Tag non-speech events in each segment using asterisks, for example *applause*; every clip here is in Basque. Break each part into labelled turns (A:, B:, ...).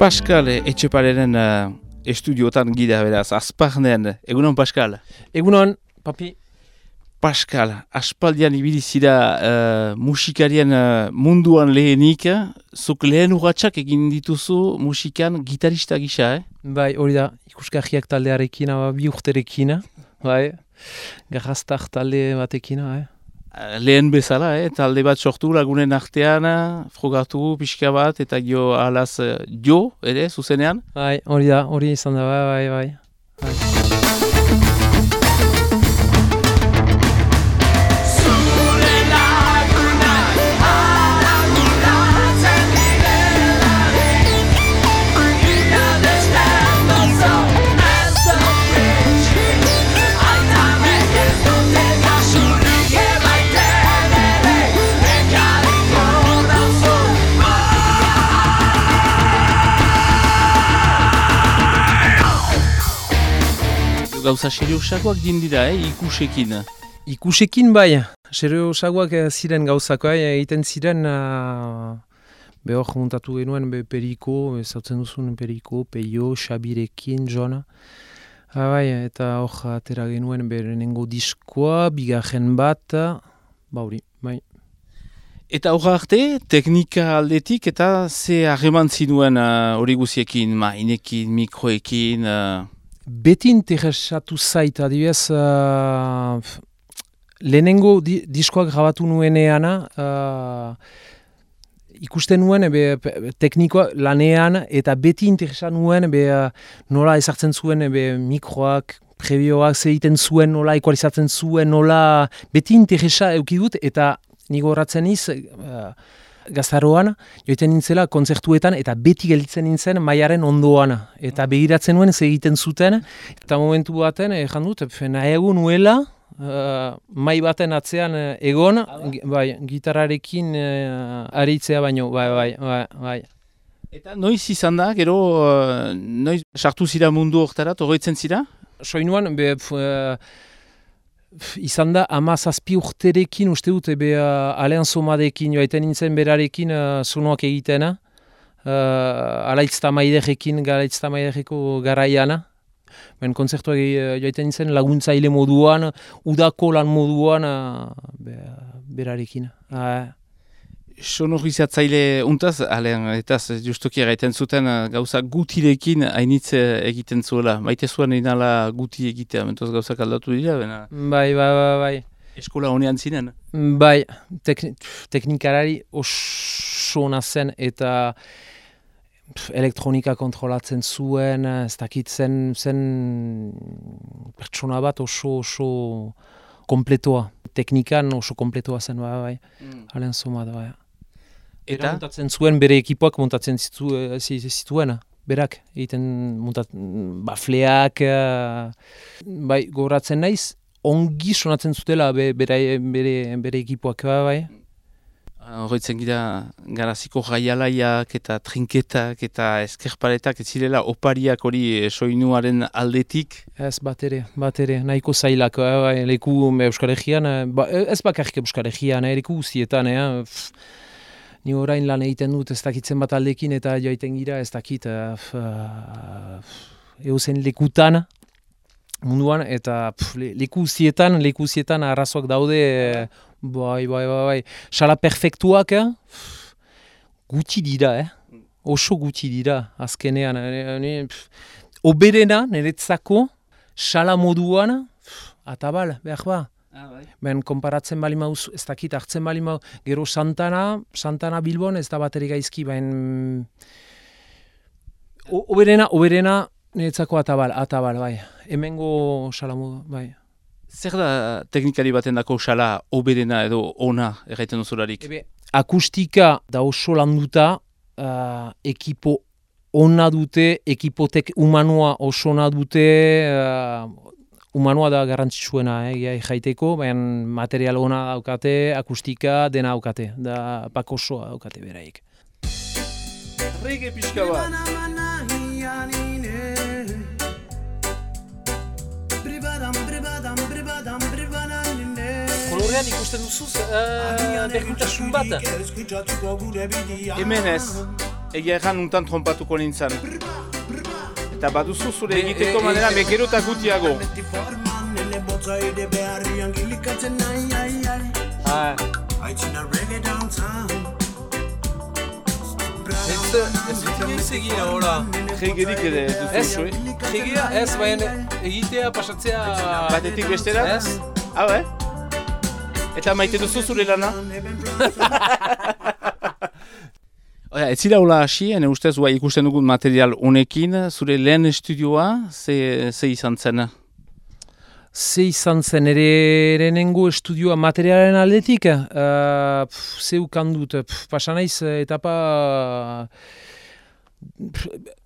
A: Pascal Etxepareren uh, estudiotan gida beraz, azparnean. Egunon, Pascal?
B: Egunon, papi.
A: Pascal, aspaldian ibili zira uh, musikarien uh, munduan lehenik, zuk lehen urratxak egin dituzu musikan gitarista gisa, eh?
B: Bai, hori da, ikuskajiak taldearekin, bi urterekin, bai, garrastak talde batekin, bai.
A: Lehen bezala, eh? talde bat sortu lagunen artean, frogatu pixka bat, eta jo alaz jo, ere, zuzenean?
B: Bai, hori da, hori izan da, bai, bai, bai. bai.
A: Gauza seriosakoak dindira, eh? ikusekin.
B: Ikusekin bai, seriosagoak eh, ziren gauzako, eh, egiten ziren, uh, behor muntatu genuen be periko, ezautzen duzun periko, peio, xabirekin, jona. Ah, bai, eta hor atera genuen berenengo diskoa, bigarren bat, bauri, bai.
A: Eta hor arte, teknika aldetik eta ze harreman zinuen hori uh, guziekin, mainekin, mikroekin... Uh...
B: Beti interesatu zait, adibidez, uh, lehenengo di, diskoak grabatu nuenean, uh, ikusten nuen be, teknikoa lanean, eta beti interesatu nuen be, nola ezartzen zuen be, mikroak, prebioak zeiten zuen, nola ekualizatzen zuen, nola beti interesa eukidut, eta nigo horratzen iz, uh, gaztaroan, joiten nintzela kontzertuetan eta beti gelditzen nintzen maiaren ondoan. Eta begiratzen nuen ze egiten zuten, eta momentu baten, ejan dut, nahi egun nuela, uh, mai baten atzean egon, bai, gitarrarekin uh, aritzea baino, bai, bai, bai, bai.
A: Eta noiz izan da, gero, uh, noiz sartu zira mundu horretara, togoitzen zira?
B: Soinuan, be, izan da ama zazpi urterekin uste dut ebe uh, alean somadekin joaiten nintzen berarekin uh, sonoak egitena uh, alaitzta maiderekin galaitzta maidereko garaiana Ben konzertuak uh, joaiten nintzen laguntzaile moduan, udako lan moduan uh, be, berarekin. Uh,
A: sonorizatzaile untaz, alean, eta justoki egiten zuten gauza gutirekin hainitze egiten zuela. Maite zuen inala guti egitea, mentoz gauza kaldatu dira, bena?
B: Bai, bai, bai, bai.
A: Eskola honean zinen?
B: Bai, tekni teknikarari oso zen eta elektronika kontrolatzen zuen, ez dakit zen, zen pertsona bat oso oso kompletoa. Teknikan oso kompletoa zen, bai, bai. Mm. Alen zoma da, bai. Eta montatzen zuen bere ekipoak montatzen zitu, zituen, berak, egiten montat, bafleak, bai, goratzen naiz, ongi sonatzen zutela be, bere, bere, bere ekipoak, bai, bai.
A: Horretzen gira, garaziko jaialaiak eta trinketak eta eskerparetak ez zirela opariak hori soinuaren aldetik?
B: Ez, bat ere, bat ere, nahiko zailak, bai, leku Euskal Herrian, ba, ez bakarrik Euskal Herrian, leku guztietan, eh, ni orain lan egiten dut ez dakitzen bat aldekin eta joaiten gira ez dakit uh, eusen lekutan munduan eta pf, le, leku zietan, leku zietan arrazoak daude bai, bai, bai, bai, sala perfektuak eh? guti dira, eh? oso guti dira azkenean eh, oberena niretzako sala moduan atabal, behar ba Ah, bai. Ben, konparatzen bali mauz, ez dakit, hartzen bali mauz, gero Santana, Santana Bilbon, ez da bateri gaizki, ben... Oberena, oberena, niretzako atabal, atabal, bai. Hemengo salamu, bai.
A: Zer da teknikari baten dako sala oberena edo ona erraiten duzularik?
B: Ebe, akustika da oso landuta, uh, ekipo ona dute, ekipotek humanua oso ona dute, uh, Humanoa da garrantzitsuena, eh, jaiteko, baina material ona daukate, akustika dena daukate, da pakosoa daukate beraik.
A: Rege pixka bat!
B: Kolorean ikusten duzuz, uh, berguntasun bat?
A: Hemen ez. egia erran untan trompatuko nintzen. Eta baduzu zure egiteko manera mekero eta gutiago.
B: Ah. Ez, ez dut inoiz egin hola.
A: Jegerik ere duzu
B: Ez,
A: zuen.
B: jegia ez, baina egitea pasatzea...
A: Batetik bestera?
B: Ez,
A: Hau, eh? Eta maite duzu zure lana? *laughs* Oia, ez zira hola hasi, ene ustez, guai ikusten dugun material honekin, zure lehen estudioa, ze, ze izan zen?
B: Ze izan zen? Ere lehenengo estudioa materialen aldetik, uh, pf, ze dut, pf, pasa naiz eh, etapa... Pf,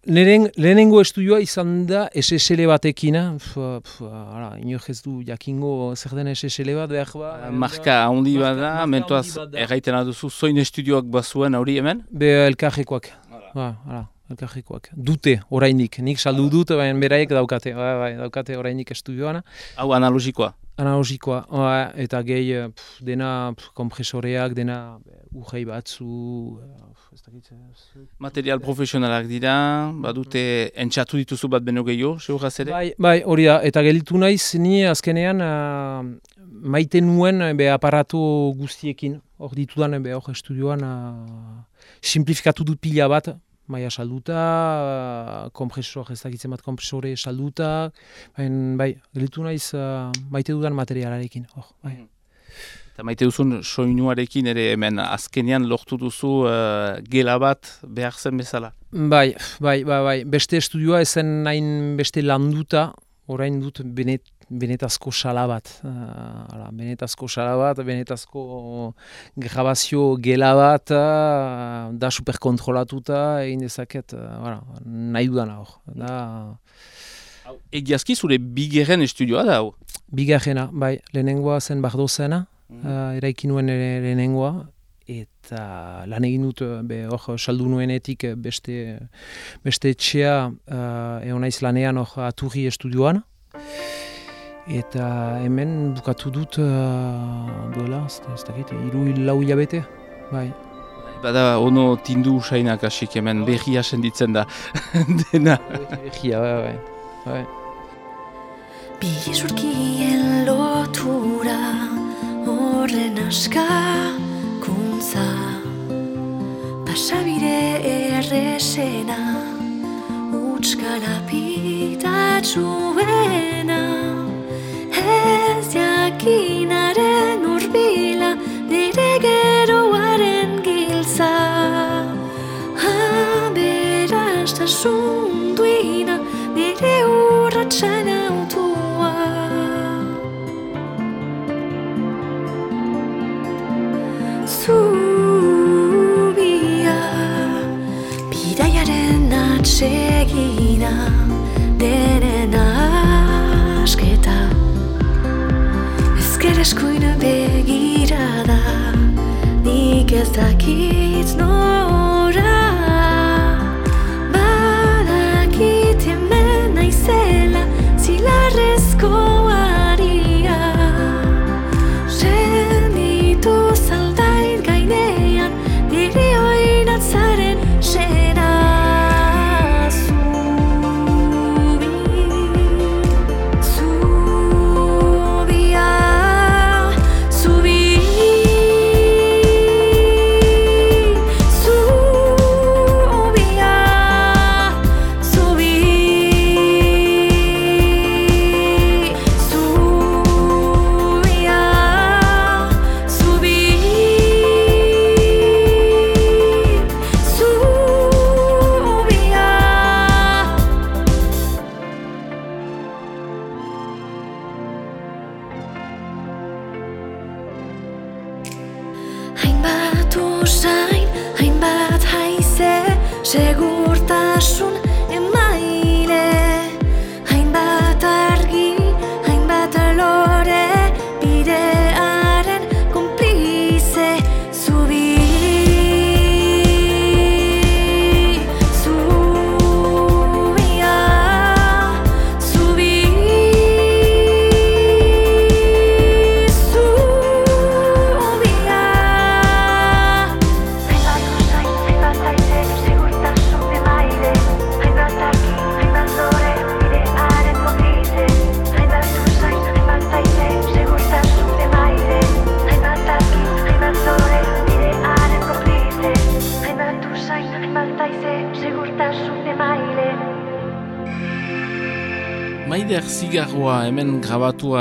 B: lehen, lehenengo estudioa izan da SSL batekin, eh, pf, pf, ara, inork ez du jakingo zer den SSL bat, behar ba...
A: Handi
B: Marka-
A: mentoaz
B: handi bat da.
A: erraiten duzu zoin estudioak bazuen hori hemen?
B: Be elkarrekoak. Ba, hala, elkarrekoak. Dute, orainik. Nik saldu dut, baina beraiek daukate. Ba, bai, daukate orainik estudioana.
A: Hau analogikoa.
B: Analogikoa. Ba, eta gehi, eh, pf, dena pf, kompresoreak, dena urrei batzu... eh, ez dakit, eh,
A: Material profesionalak dira, badute entxatu dituzu bat beno gehiago, seguraz ere?
B: Bai, bai, hori da. Eta gelitu naiz, ni azkenean ah, maite nuen eh, be, aparatu guztiekin. Hor ditudan, be, hor estudioan ah, simplifikatu dut pila bat, maia salduta, uh, kompresor, ez dakitzen bat kompresore salduta, bain, bai, gelitu naiz ah, maite dudan materialarekin. Hor, bai.
A: Eta maite duzun soinuarekin ere hemen azkenean lortu duzu eh, gela bat behar zen bezala.
B: Bai, bai, bai, bai. Beste estudioa ezen nain beste landuta, orain dut benet, benetazko sala bat. Uh, benetazko sala bat, benetazko grabazio gela bat, uh, da superkontrolatuta, egin dezaket, uh, nahi dudana hor. Da,
A: Egiazki zure bigeren estudioa da hau.
B: bigarrena, bai, lehenengoa zen bardo uh, eraiki nuen ere lehenengoa, eta lan egin dut eh, be hor saldu nuenetik eh, beste beste etxea uh, egon naiz lanean hor aturri estudioan eta hemen bukatu dut uh, duela ez da- ez dakit hiru lau hilabete bai
A: Bada ono tindu usainak hasik hemen berria senditzen da *laughs* dena.
B: Egia, bai, bai. bai.
C: Bizurkien lotura horren askakuntza Pasabide erresena Utskala pitatxuena Ez jakinaren urbila Nire geroaren giltza. Aberastasun duina Nire urratxan Atsegina Denen asketa Ezker eskuin begirada Nik ez dakit nora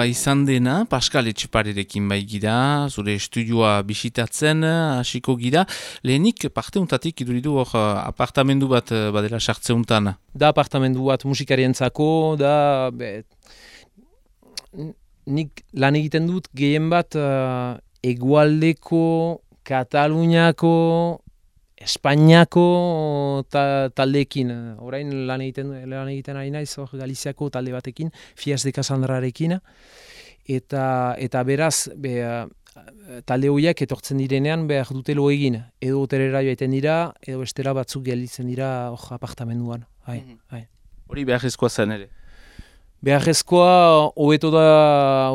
A: izan dena, Pascal Etxeparerekin bai gira, zure estudioa bisitatzen hasiko gira. Lehenik parte untatik iduridu hor eh, apartamendu bat eh, badela sartze untan.
B: Da apartamendu bat musikarientzako, da... Be, nik lan egiten dut gehien bat uh, egualdeko, Kataluniako, Espainiako ta, taldeekin. Orain lan egiten, lan egiten ari naiz hor Galiziako talde batekin, Fias de Casandrarekin. Eta, eta beraz, be, uh, talde horiek etortzen direnean behar dute lo egin. Edo hotelera joaiten dira, edo bestela batzuk gelditzen dira hor apartamenduan. Bai,
A: Mhm.
B: bai.
A: Hori beharrezkoa zen ere.
B: Beharrezkoa hobeto da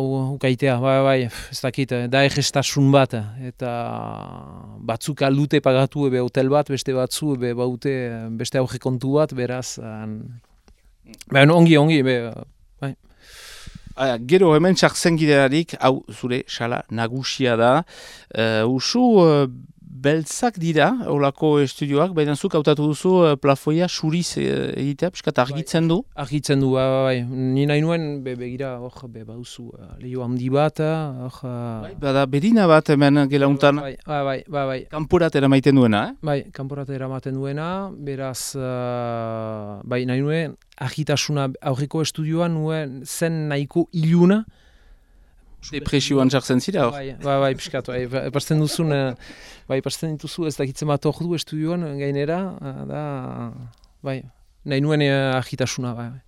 B: ukaitea, bai, bai, ez dakit, da egestasun bat, eta batzuk aldute pagatu ebe hotel bat, beste batzu ebe baute beste aurre kontu bat, beraz, an... Baina ongi, ongi, be,
A: Ah, gero hemen txartzen giderarik, hau zure sala nagusia da. Uh, usu uh, beltzak dira, olako estudioak, baina zuk hautatu duzu uh, plafoia suriz uh, egitea, piskat argitzen du.
B: argitzen du, bai, bai, bai. ni nahi nuen, be, begira, hor, be, bauzu, uh, lehio handi bat, hor...
A: Bai, bada berina bat hemen gelauntan,
B: Bai, bai, bai, bai, bai.
A: kanporat eramaiten duena, eh?
B: Bai, kanporate eramaten duena, beraz, uh, bai, nahi nuen, argitasuna aurreko estudioan nuen zen nahiko iluna.
A: Depresioan txartzen zira, hor.
B: Bai, bai, bai, piskat, bai, bai, pasten duzun, eh, bai, pasten dituzu ez dakitzen bat hor du estudioan gainera, eh, da, bai, nahi nuen eh, argitasuna, bai. bai.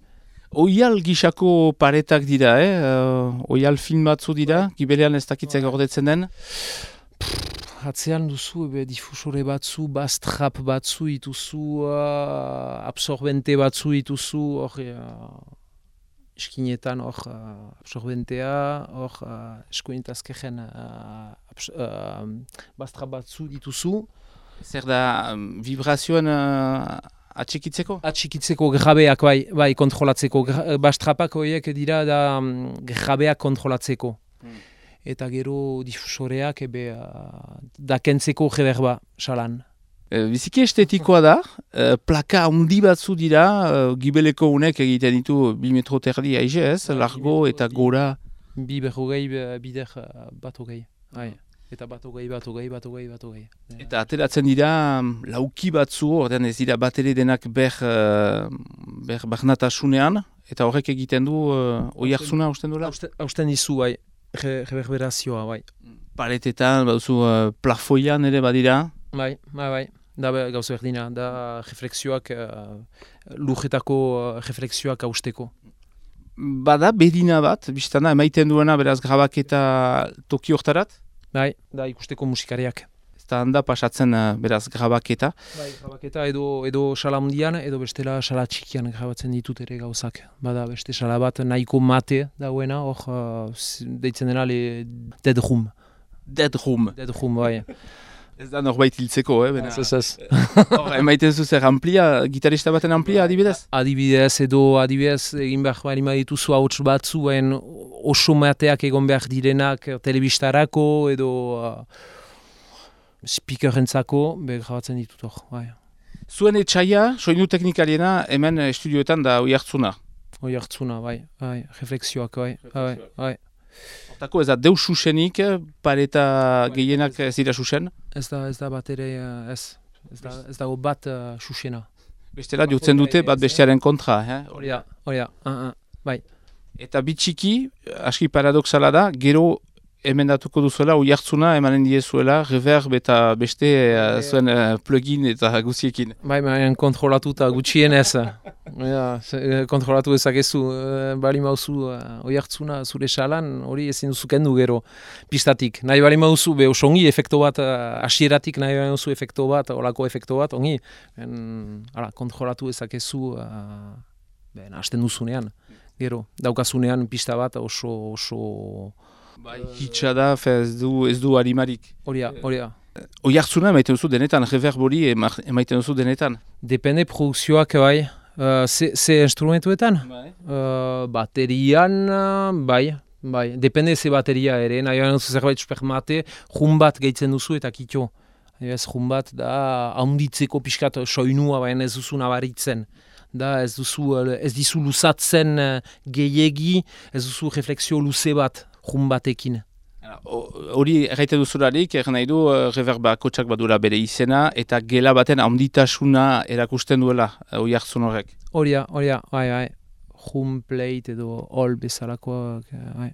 A: Oial gisako paretak dira, eh? Uh, oial film batzu dira, gibelean ez dakitzek gordetzen den.
B: Atzean duzu, ebe, difusore batzu, bastrap batzu ituzu, uh, absorbente batzu ituzu, hor, uh, eskinetan hor uh, absorbentea, hor uh, eskuinetazkegen uh, abs- uh, bastrap batzu dituzu.
A: Zer da, um, vibrazioen uh, atxikitzeko?
B: Atxikitzeko grabeak, bai, bai, kontrolatzeko. Gra, bastrapak horiek dira da um, grabeak kontrolatzeko.
A: Hmm.
B: Eta gero difusoreak ebe uh, dakentzeko jeberba, salan.
A: E, biziki estetikoa da, e, plaka handi batzu dira, e, gibeleko unek egiten ditu bi metro terdi aize ez,
B: Bai,
A: largo eta gora.
B: Bi berrogei be- bider uh, bat hogei. Bai. Eta bat hogei, bat hogei, bat hogei, bat hogei.
A: Eta ateratzen dira mm, lauki batzu, ordean ez dira bat ere denak ber, e, ber barnatasunean, eta horrek egiten du e, oiartzuna usten duela.
B: Hausten, hausten dizu, bai, re- reverberazioa, bai.
A: Paretetan, baduzu e, plafoian ere badira.
B: Bai, bai, bai. Da gauza berdina, da reflexioak, uh, lujetako uh, reflexioak hausteko.
A: Bada bedina bat, biztana, emaiten duena beraz grabaketa toki hortarat,
B: Bai, da ikusteko musikariak.
A: eta handa pasatzen e, beraz grabaketa.
B: Bai, grabaketa edo, edo sala handian, edo bestela sala txikian grabatzen ditut ere gauzak. Bada beste sala bat nahiko mate dauena, hor uh, deitzen dena le dead room.
A: Dead Room.
B: Dead room, bai.
A: Ez da norbait hiltzeko, eh? Bena.
B: Ez, ez.
A: Hor, emaiten zu zer amplia, gitarista baten amplia adibidez?
B: Adibidez edo adibidez egin behar bali dituzu hauts batzuen oso mateak egon behar direnak eh, telebistarako edo uh, speakerentzako grabatzen ditut hor. Bai.
A: Zuen etxaia, soinu teknikariena, hemen eh, estudioetan da oi hartzuna.
B: Oi hartzuna, bai, bai, reflexioak, bai, bai, bai.
A: Hortako ez da deus susenik, eh, pareta gehienak ez dira susen.
B: Ez da, ez da bat ere, eh, ez, ez, da, ez dago bat uh, susena.
A: Bestela diutzen dute bat bestearen kontra. Eh?
B: Hori da, hori da, ah, ah.
A: Eta bitxiki, aski paradoxala da, gero emendatuko duzuela, oi hartzuna emanen diezuela, reverb eta beste eh, zuen eh, plugin eta guziekin.
B: Bai, baina kontrolatuta gutxienez. *laughs* ja, eh, kontrolatu ezakezu, bali mauzu uh, oi hartzuna zure salan, hori ezin duzu kendu gero pistatik. Nahi bali mauzu, be oso ongi efekto bat, uh, asieratik nahi bali mauzu efekto bat, olako efekto bat, ongi. En, ala, kontrolatu ezakezu, uh, ben, hasten duzunean. Gero, daukazunean pista bat oso, oso,
A: Bai, hitxa da, fe, ez du, ez du harimarik.
B: hori da, hori da.
A: Oi hartzuna emaiten duzu denetan, reverb hori ema- emaiten duzu denetan.
B: Depende produkzioak bai, uh, ze, ze instrumentuetan?
A: Bai.
B: Uh, baterian, uh, bai, bai, depende ze bateria ere, nahi baina duzu zerbait supermate, jun bat gehitzen duzu eta kitxo. Ez jun bat da haunditzeko pixkat soinua baina ez duzu nabaritzen. da ez duzu, eh, ez dizu luzatzen eh, gehiegi, ez duzu refleksio luze bat, jun batekin.
A: Hori erraite duzularik, erran nahi du, eh, reverba kotxak badura bere izena, eta gela baten handitasuna erakusten duela, oi hartzun horrek.
B: Horia, horia, bai, bai, jun plate edo all bezalakoak, eh, bai.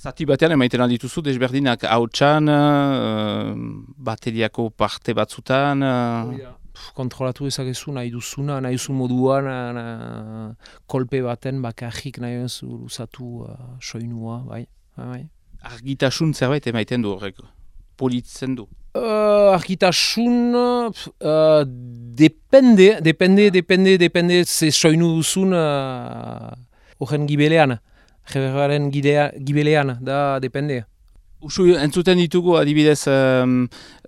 A: Zati batean emaiten aldituzu, desberdinak hautsan, uh, bateriako parte batzutan, uh,
B: Pff, kontrolatu ezakezu nahi duzuna, nahi duzu moduan, na, kolpe baten bakarrik nahi duzu luzatu uh, soinua, bai, bai, bai.
A: argitasun zerbait emaiten du horrek. Politzen du.
B: Uh, argitasun, uh, depende, depende, depende, depende, ze soinu duzun uh, horren gibelean, jeberaren gibelean, da depende.
A: Usu entzuten ditugu adibidez um,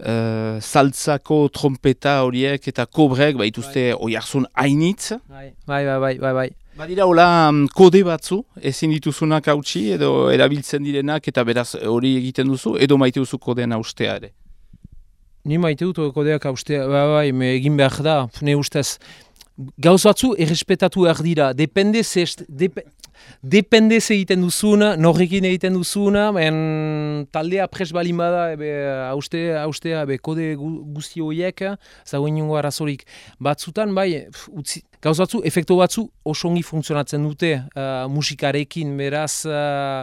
A: uh, saltzako trompeta horiek eta kobrek baituzte bai. oiarzun hainitz.
B: Bai, bai, bai, bai, bai, bai.
A: Badira hola um, kode batzu, ezin dituzunak hautsi edo erabiltzen direnak eta beraz hori egiten duzu edo maite duzu kodeen austea ere.
B: Ni maite dut kodeak haustea, bai, bai, me egin behar da, ne ustez. Gauz batzu errespetatu behar dira, depende ze, est- depe, depende ze egiten duzuna, norrekin egiten duzuna, ben taldea pres balin bada, ebe, hauste, haustea, ebe, kode gu, guzti horiek, zagoen ingo arazorik. Batzutan, bai, utzi, gauz batzu, efektu batzu oso ongi funtzionatzen dute uh, musikarekin, beraz, uh,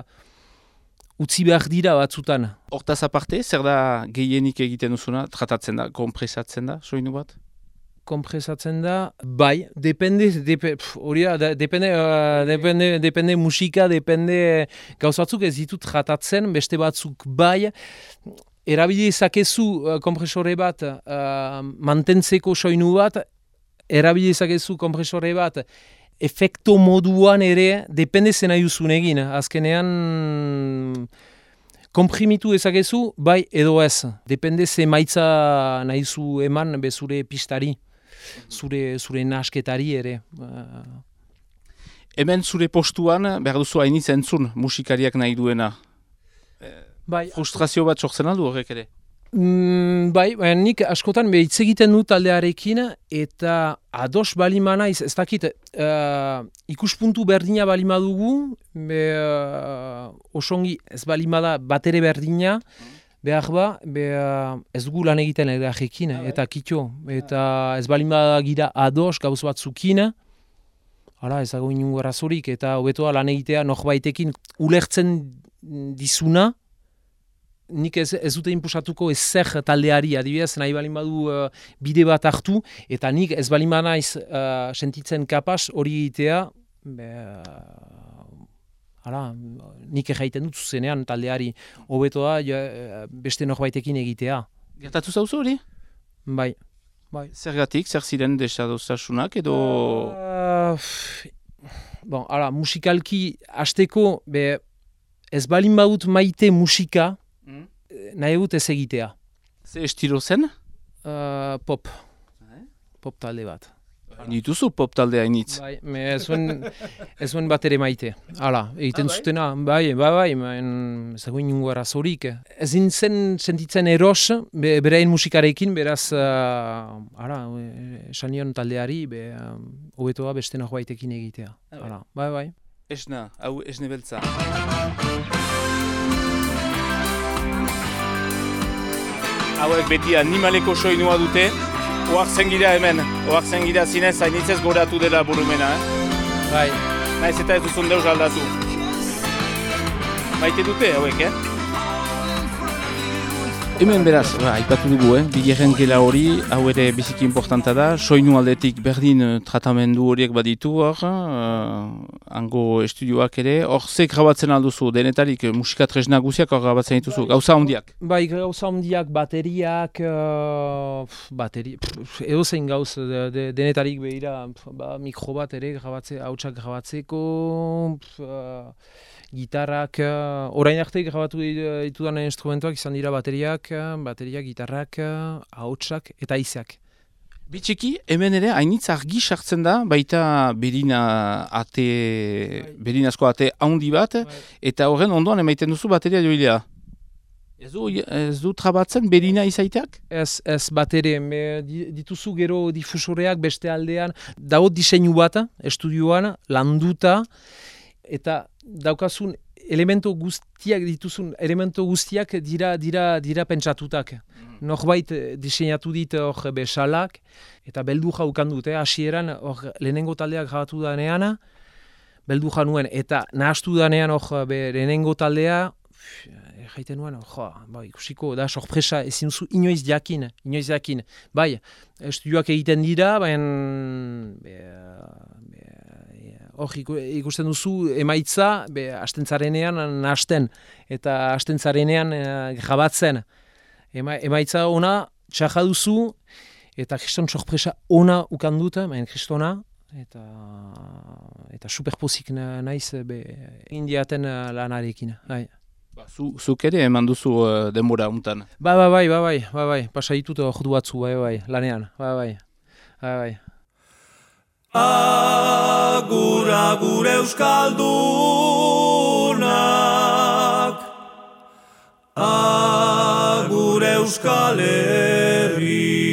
B: utzi behar dira batzutan.
A: Hortaz aparte, zer da gehienik egiten duzuna, tratatzen da, kompresatzen da, soinu bat?
B: Kompresatzen da, bai, depende, depe, pf, hori da, depende, uh, depende, depende musika, depende gauzatzuk ez ditut tratatzen, beste batzuk bai, erabili ezakezu uh, kompresore bat, uh, mantentzeko soinu bat, erabili ezakezu kompresore bat, efekto moduan ere, depende zena duzun egin, azkenean komprimitu ezakezu, bai edo ez. Depende ze maitza nahizu eman bezure pistari, zure, zure nasketari ere. Uh,
A: Hemen zure postuan, behar duzu hainitz entzun musikariak nahi duena.
B: bai,
A: Frustrazio bat sortzen aldu horrek ere.
B: Mm, bai, baina nik askotan be hitz egiten dut taldearekin eta ados balima naiz, ez dakit, uh, ikuspuntu berdina balima dugu, be, uh, osongi ez balima da batere berdina, behar ba, be, uh, ez dugu lan egiten erajekin, eta kitxo, eta ez balima gira ados gauz batzukin, Hala, ez dago inungo arazorik, eta hobetoa lan egitea norbaitekin ulertzen dizuna, nik ez, ez dute inpusatuko ezer taldeari, adibidez, nahi balin badu uh, bide bat hartu, eta nik ez balin naiz uh, sentitzen kapaz hori egitea, be, uh, hala, nik erraiten dut zuzenean taldeari, hobetoa ja, eh, beste norbaitekin egitea.
A: Gertatu zauzu hori?
B: Bai. Bai.
A: Zergatik, zer ziren desadostasunak edo...
B: Uh, bon, ala, musikalki hasteko be, ez balin badut maite musika,
A: Mm.
B: nahi dut ez egitea.
A: Ze estilo zen?
B: Uh, pop.
A: Bai.
B: Pop talde bat.
A: Dituzu pop talde hainitz.
B: Bai, me ez zuen, *laughs* ez zuen bat ere maite. Hala, egiten
A: Ah, bai?
B: zutena, bai, bai, bai, maen, zegoen ingo arazorik. Ez zen sentitzen eros, be, berein musikarekin, beraz, uh, ara, eh, esan nion taldeari, be, uh, hobetoa beste norbaitekin egitea.
A: Ah, bai.
B: Hala, bai, bai.
A: Esna, hau esne beltza. Hauek beti animaleko soinua dute. Oartzen gira hemen, oartzen gira zinez hainitzez goratu dela burumena. Eh?
B: Bai,
A: Naiz eta ez duzun deus aldatu. Maite dute hauek, eh? Hemen beraz, ba, aipatu dugu, eh? bigarren gela hori, hau ere biziki importanta da, soinu aldetik berdin eh, tratamendu horiek baditu hor, uh, hango estudioak ere, hor ze grabatzen alduzu, denetarik eh, musika tresna guziak hor grabatzen dituzu, gauza handiak.
B: bai gauza handiak, bateriak, uh, bateri, edo zein gauz, de, de, denetarik behira, pf, ba, mikro bat ere grabatze, hautsak grabatzeko, pf, uh, gitarrak, uh, orain arte grabatu ditu- ditudan instrumentuak izan dira bateriak, uh, bateriak, gitarrak, uh, hautsak eta izak.
A: Bitxiki, hemen ere, hainitz argi sartzen da, baita berina ate, berinazko ate handi bat, eta horren ondoan emaiten duzu bateria joilea. Ez du, ez du trabatzen berina izaiteak?
B: Ez, ez bat ere, me, di- dituzu gero difusoreak beste aldean, dago diseinu bat, estudioan, landuta, eta daukazun elemento guztiak dituzun elemento guztiak dira dira dira pentsatutak. Norbait eh, diseinatu dit hor besalak eta beldu jaukan dut, eh, hasieran hor lehenengo taldeak grabatu danean, beldu nuen eta nahastu danean hor lehenengo taldea eh, jaiten nuen, jo, bai, ikusiko da sorpresa ezin duzu inoiz jakin, inoiz jakin. Bai, estudioak egiten dira, baina be, be, hor iku- ikusten duzu emaitza be, astentzarenean nahasten eta astentzarenean e, grabatzen. Ema, emaitza ona txaja duzu eta kriston sorpresa ona ukan dut, baina kristona eta eta superpozik na, naiz be, indiaten eh, lanarekin. Bai.
A: Ba, zu, zuk ere eman duzu uh, denbora untan.
B: Ba, ba, bai, ba, bai, ba, bai, pasa ditut ordu batzu, bai, bai, lanean, ba, bai, ba, bai.
D: Agur, agur euskaldunak. Agur euskal herri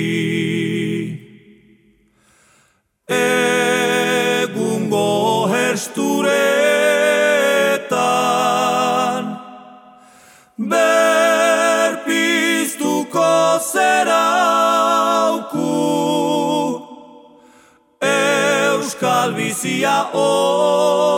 D: Euskal bizia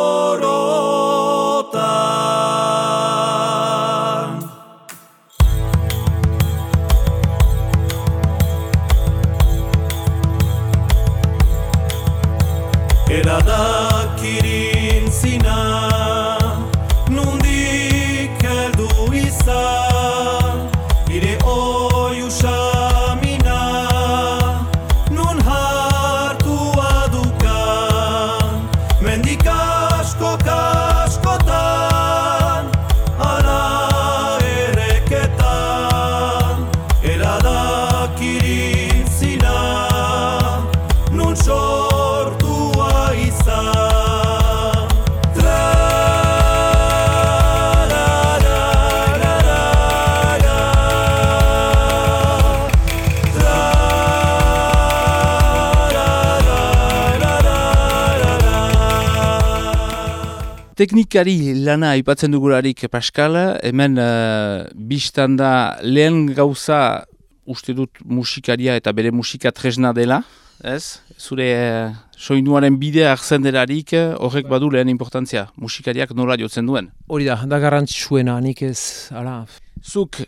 A: Teknikari lana aipatzen dugularik Pascal, hemen uh, biztan da lehen gauza uste dut musikaria eta bere musika tresna dela, ez? Zure uh, soinuaren bidea hartzen delarik eh, horrek badu lehen importantzia, musikariak nola jotzen duen.
B: Hori da, da garrantzitsuena, nik ez, ala,
A: Zuk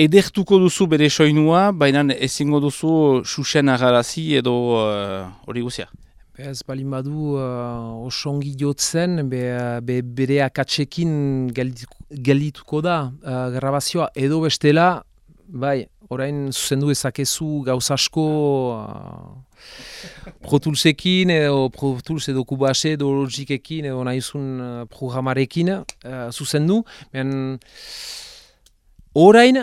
A: edertuko duzu bere soinua, baina ezingo duzu susen agarazi edo eh, hori guzia.
B: Ez balin badu uh, osongi jotzen, be, be, bere akatsekin gelditu- geldituko da uh, grabazioa, edo bestela, bai, orain zuzendu ezakezu gauz asko uh, Pro Toolsekin edo Pro Tools edo Cubase edo Logikekin edo nahizun uh, programarekin uh, zuzendu, ben orain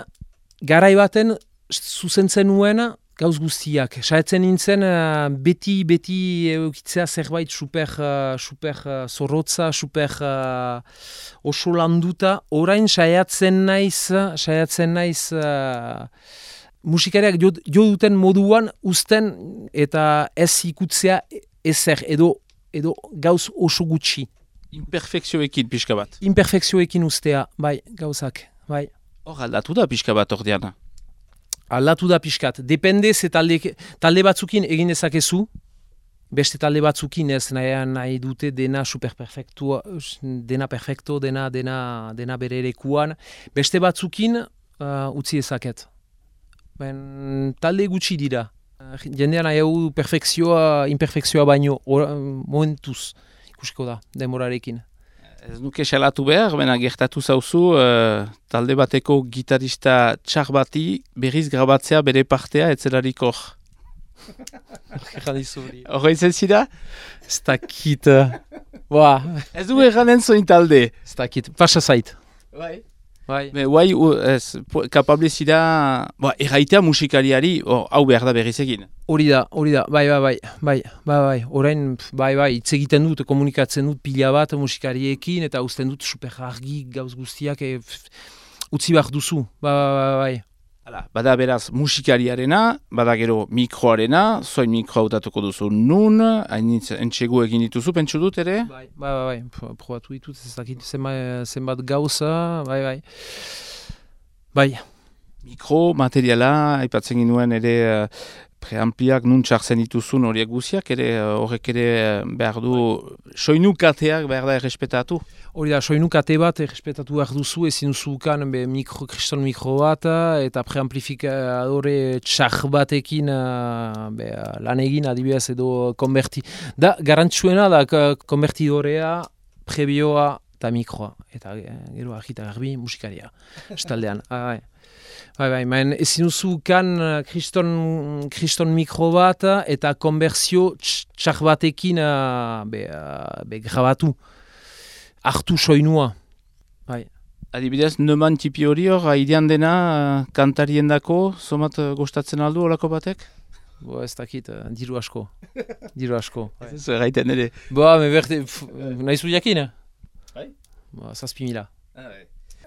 B: garai baten zuzentzen nuen gauz guztiak. Saetzen nintzen uh, beti, beti eukitzea zerbait super, uh, super uh, zorrotza, super uh, oso landuta. Orain saiatzen naiz, saiatzen naiz uh, musikariak jo, jo duten moduan uzten eta ez ikutzea ezer edo, edo gauz oso gutxi.
A: Imperfekzioekin pixka bat.
B: Imperfekzioekin ustea, bai, gauzak, bai.
A: Hor aldatu da pixka bat ordean.
B: Aldatu da pixkat. Depende ze talde, talde batzukin egin dezakezu, beste talde batzukin ez nahi, nahi dute dena superperfektua, dena perfecto, dena, dena, dena bere erekuan. Beste batzukin uh, utzi ezaket. Ben, talde gutxi dira. Jendean nahi hau perfekzioa, imperfekzioa baino, or, momentuz ikusiko da, demorarekin.
A: Ez nuke salatu behar, bena gertatu zauzu, eh, talde bateko gitarista txar bati berriz grabatzea bere partea etzelarik hor. Hor izan zira?
B: Ez dakit, ba,
A: Ez du erranen zoin talde.
B: ez dakit, pasa zait.
A: Bai.
B: Bai.
A: Be, guai, ez, po- kapable zira, ba, erraitea musikariari, oh, hau behar da berriz egin.
B: Hori da, hori da, bai, bai, bai, bai, bai, bai, orain, bai, bai, hitz egiten dut, komunikatzen dut pila bat musikariekin, eta uzten dut super argi gauz guztiak, e, utzi behar duzu, ba, ba, ba, bai.
A: Hala, bada beraz musikariarena, bada gero mikroarena, zoin mikro hautatuko duzu nun, hainitz entxegu egin dituzu, pentsu dut ere?
B: Bai, bai, bai, bai. Pro- probatu ditut, ez dakit zenba- zenbat gauza, bai, bai. Bai,
A: Mikro, materiala, aipatzen ginuen ere eh, preampliak nun txartzen dituzun horiek guziak, ere eh, horrek ere eh, behar du, soinu kateak behar da errespetatu.
B: hori da, soinu kate bat, errespetatu behar duzu, ezin duzukan be, mikro, kriston mikro bat, eta preamplifikadore txar batekin eh, be, lan egin adibidez edo konberti. Da, garantzuena da konbertidorea, prebioa eta mikroa. Eta gero argita garbi musikaria, *laughs* estaldean. Ah, bai. Bai, bai, maen ezin duzukan eh, kriston, kriston mikro bat eh, eta konbertsio tx- txar batekin eh, be, eh, be, grabatu. Hartu soinua. Bai.
A: Adibidez, neuman tipi hori hor, aidean dena, eh, kantarien dako, zomat eh, gustatzen aldu olako batek?
B: Bo, ez dakit, eh, diru asko. Diru asko. Bai. *laughs*
A: Ez gaiten ere.
B: Ba, me berte, nahi zu jakin?
A: Bai.
B: Ba, zazpi mila.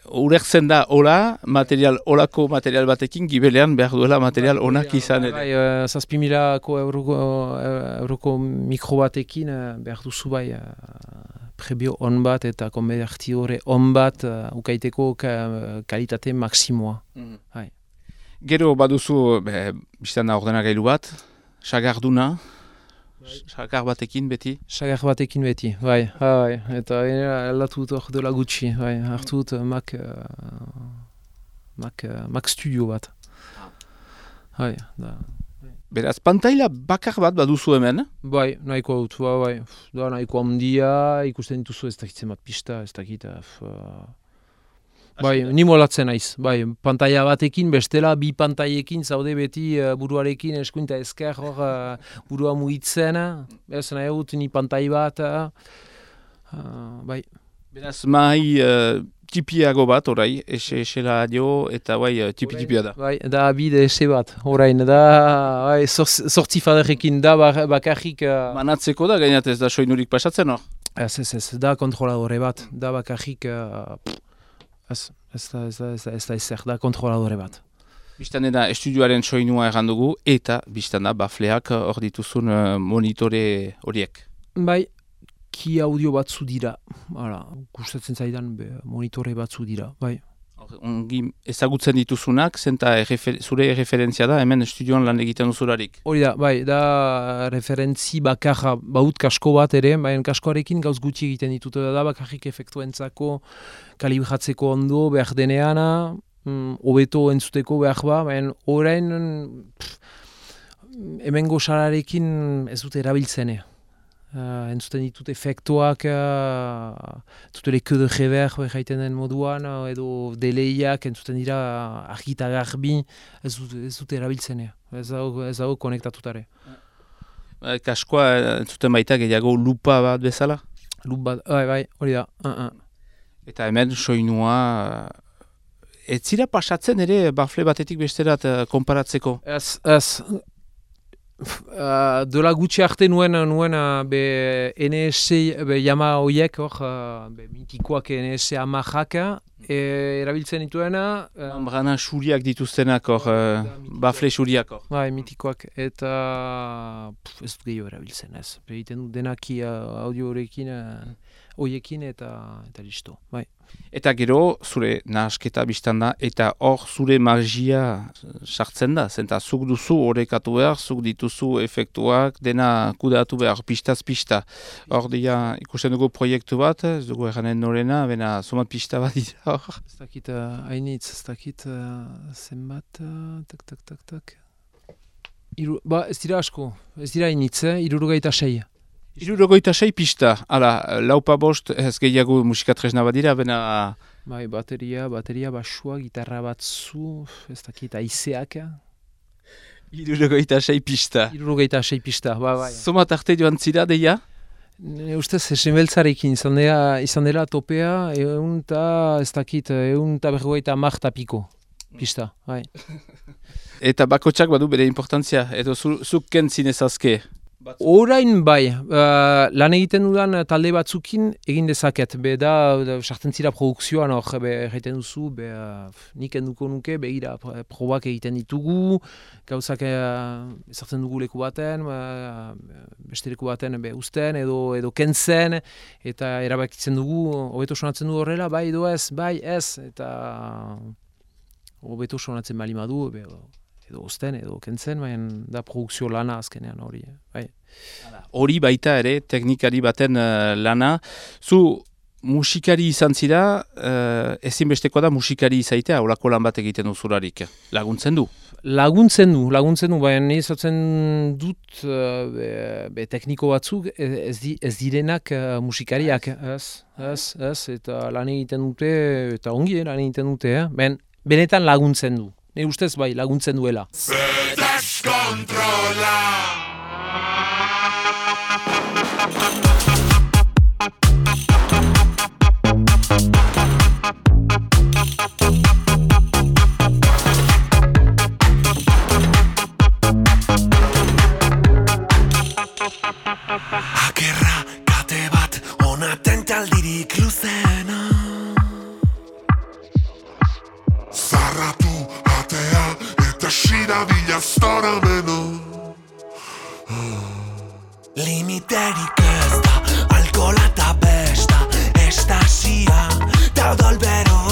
A: Urertzen da hola, material, olako material batekin, gibelean behar duela material onak izan ere.
B: Bai, eh, zazpi milako euroko, eh, euroko mikro batekin eh, behar duzu bai prebio on bat eta konbertidore on bat eh, ukaiteko ka, kalitate maksimoa. Bai.
A: Gero baduzu, be, biztan da ordenagailu bat, sagarduna, sagar batekin beti.
B: Sagar batekin beti, bai, bai, eta eh, aldatu dut hor dela gutxi, bai, hartu dut eh, Mac, eh, Mac, eh, Mac Studio bat. Bai, da.
A: Beraz, pantaila bakar bat baduzu hemen,
B: Bai, nahiko dut, bai, bai, da nahiko handia, ikusten dituzu ez dakit zenbat pista, ez dakit, eh, Bai, ni molatzen naiz. Bai, pantaila batekin, bestela bi pantailekin zaude beti eh, buruarekin eskuinta ezker hor eh, burua mugitzen. Ez nahi dut ni pantai bat. eh, eh, bai,
A: beraz, mahi uh, tipiago bat, orai, ese esela dio, eta bai, uh, tipi-tipia da.
B: bai, da bide ese bat, orain, da, bai, sortz- sortzi faderekin da bar- bakarrik... eh,
A: Manatzeko da, gainat ez da soinurik pasatzen hor.
B: Ez, ez, ez, da kontroladore bat, da bakarrik... eh, pff, ez, ez da, ez da, ez da, ez da ezer, da kontroladore bat.
A: Bistan da estudioaren soinua erran dugu, eta bistan da bafleak uh, hor dituzun uh, monitore horiek.
B: Bai, ki audio batzu dira. Hala, gustatzen zaidan be, monitore batzu dira. Bai.
A: Ongi ezagutzen dituzunak, zenta errefer, zure erreferentzia da, hemen estudioan lan egiten duzularik.
B: Hori da, bai, da referentzi bakarra baut kasko bat ere, baina kaskoarekin gauz gutxi egiten ditut da, bakarrik efektuentzako kalibratzeko ondo behar deneana, mm, hobeto entzuteko behar ba, baina orain pff, hemengo salarekin ez dute erabiltzene. Uh, entzuten ditut efektuak, uh, ere que de rever jaiten den moduan, uh, edo deleiak entzuten dira argita garbi, ez ez dute erabiltzene. Ez dago, ez dago konektatutare.
A: Eh, Kaskoa entzuten baita gehiago lupa bat bezala.
B: Lup bat, bai, bai, hori da. Uh, uh.
A: Eta hemen soinua... Ez zira pasatzen ere bafle batetik besterat eh, konparatzeko.
B: Ez, ez, uh, dola gutxi arte nuen, nuen uh, be NS, be jama hoiek, hor, uh, be mitikoak NS amajak, e, erabiltzen dituena, uh,
A: Membrana xuriak dituztenak hor, eh, bafle xuriak hor.
B: bai, mitikoak, eta pff, ez dut gehiago erabiltzen, ez. Egiten dut denaki uh, audio horrekin, uh, hoiekin, eta, eta listo, bai.
A: Eta gero, zure nahasketa biztan da, eta hor zure magia sartzen da. Zenta zuk duzu horrekatu behar, zuk dituzu efektuak, dena kudeatu behar, pistaz pista. Hor dia ikusten dugu proiektu bat, ez dugu erranen norena, bena somat pista bat dira hor.
B: Ez dakit, uh, hainitz, ez dakit, uh, zenbat, uh, tak, tak, tak, tak. Iru, ba, ez dira asko, ez dira hainitz, eh? irurugaita sei.
A: Irurogoita sei pista, ala, laupa bost, ez gehiago musikatresna bat dira, bena
B: Bai, bateria, bateria, basua, gitarra batzu, ez dakit, aizeak.
A: irurogoita sei pista.
B: Irurugaita sei pista, ba, bai.
A: Somat arte joan zira, deia?
B: Ne ustez, esen beltzarekin izan dela, izan dela topea, egun eta, ez dakit, egun eta berrogeita marta piko, pista, bai.
A: Eta bakotsak badu bere importantzia, edo zu, zuk kentzin ezazke.
B: Orain bai, uh, lan egiten dudan talde batzukin egin dezaket, be da, sartzen zira produkzioan hor, be egiten duzu, be uh, nik enduko nuke, be ira, pro- probak egiten ditugu, gauzak uh, sartzen dugu leku baten, uh, beste leku baten be uzten edo edo kentzen, eta erabakitzen dugu, hobeto sonatzen du horrela, bai edo ez, bai ez, eta hobeto sonatzen bali madu, be, edo uzten, edo kentzen, baina da produkzio lana azkenean hori, eh, bai.
A: Hori baita ere, teknikari baten eh, lana. Zu musikari izan zira, uh, ezinbesteko da musikari izaitea, olako lan bat egiten duzularik. Laguntzen du.
B: Laguntzen du, laguntzen du, baina izatzen dut uh, be, be tekniko batzuk ez, ez, di, ez direnak uh, musikariak, ez, ez, ez, eta lan egiten dute, eta ongi eh, lan egiten dute, eh? ben, benetan laguntzen du. Ne ustez bai, laguntzen duela.
D: Akerra
E: asторамено Limitării
D: ăsta, alcoolata beșta, ești așa, te-au dolberu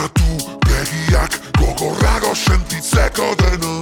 E: Zarratu begiak gogorrago sentitzeko dena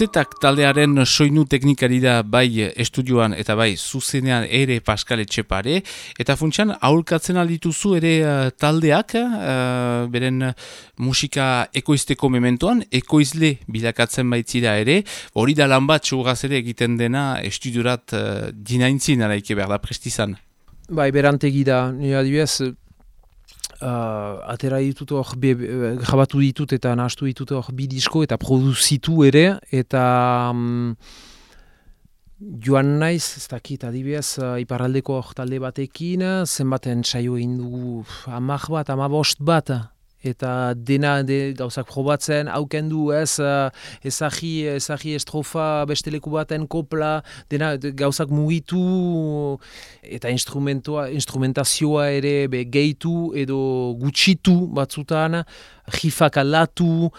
A: Zetak taldearen soinu teknikari da bai estudioan eta bai zuzenean ere Pascal Etxepare. Eta funtsan aholkatzen aldituzu ere eh, taldeak eh, beren musika ekoizteko mementoan ekoizle bilakatzen baitzira ere. Hori da lan bat txugaz ere egiten dena estudiorat uh, dinaintzin araike behar da prestizan.
B: Bai, berantegi da, ni adibidez, uh, atera ditut hor, grabatu ditut eta nahastu ditut hor bi disko eta produzitu ere, eta mm, joan naiz, ez dakit, adibidez, uh, iparraldeko talde batekin, zenbaten saio egin dugu, pff, hamak bat, hamabost bat, eta dena de, gauzak probatzen, aukendu ez, uh, ezagi, ezagi estrofa besteleku baten kopla, dena de, gauzak mugitu, eta instrumentoa, instrumentazioa ere be, gehitu edo gutxitu batzutan, jifak aldatu,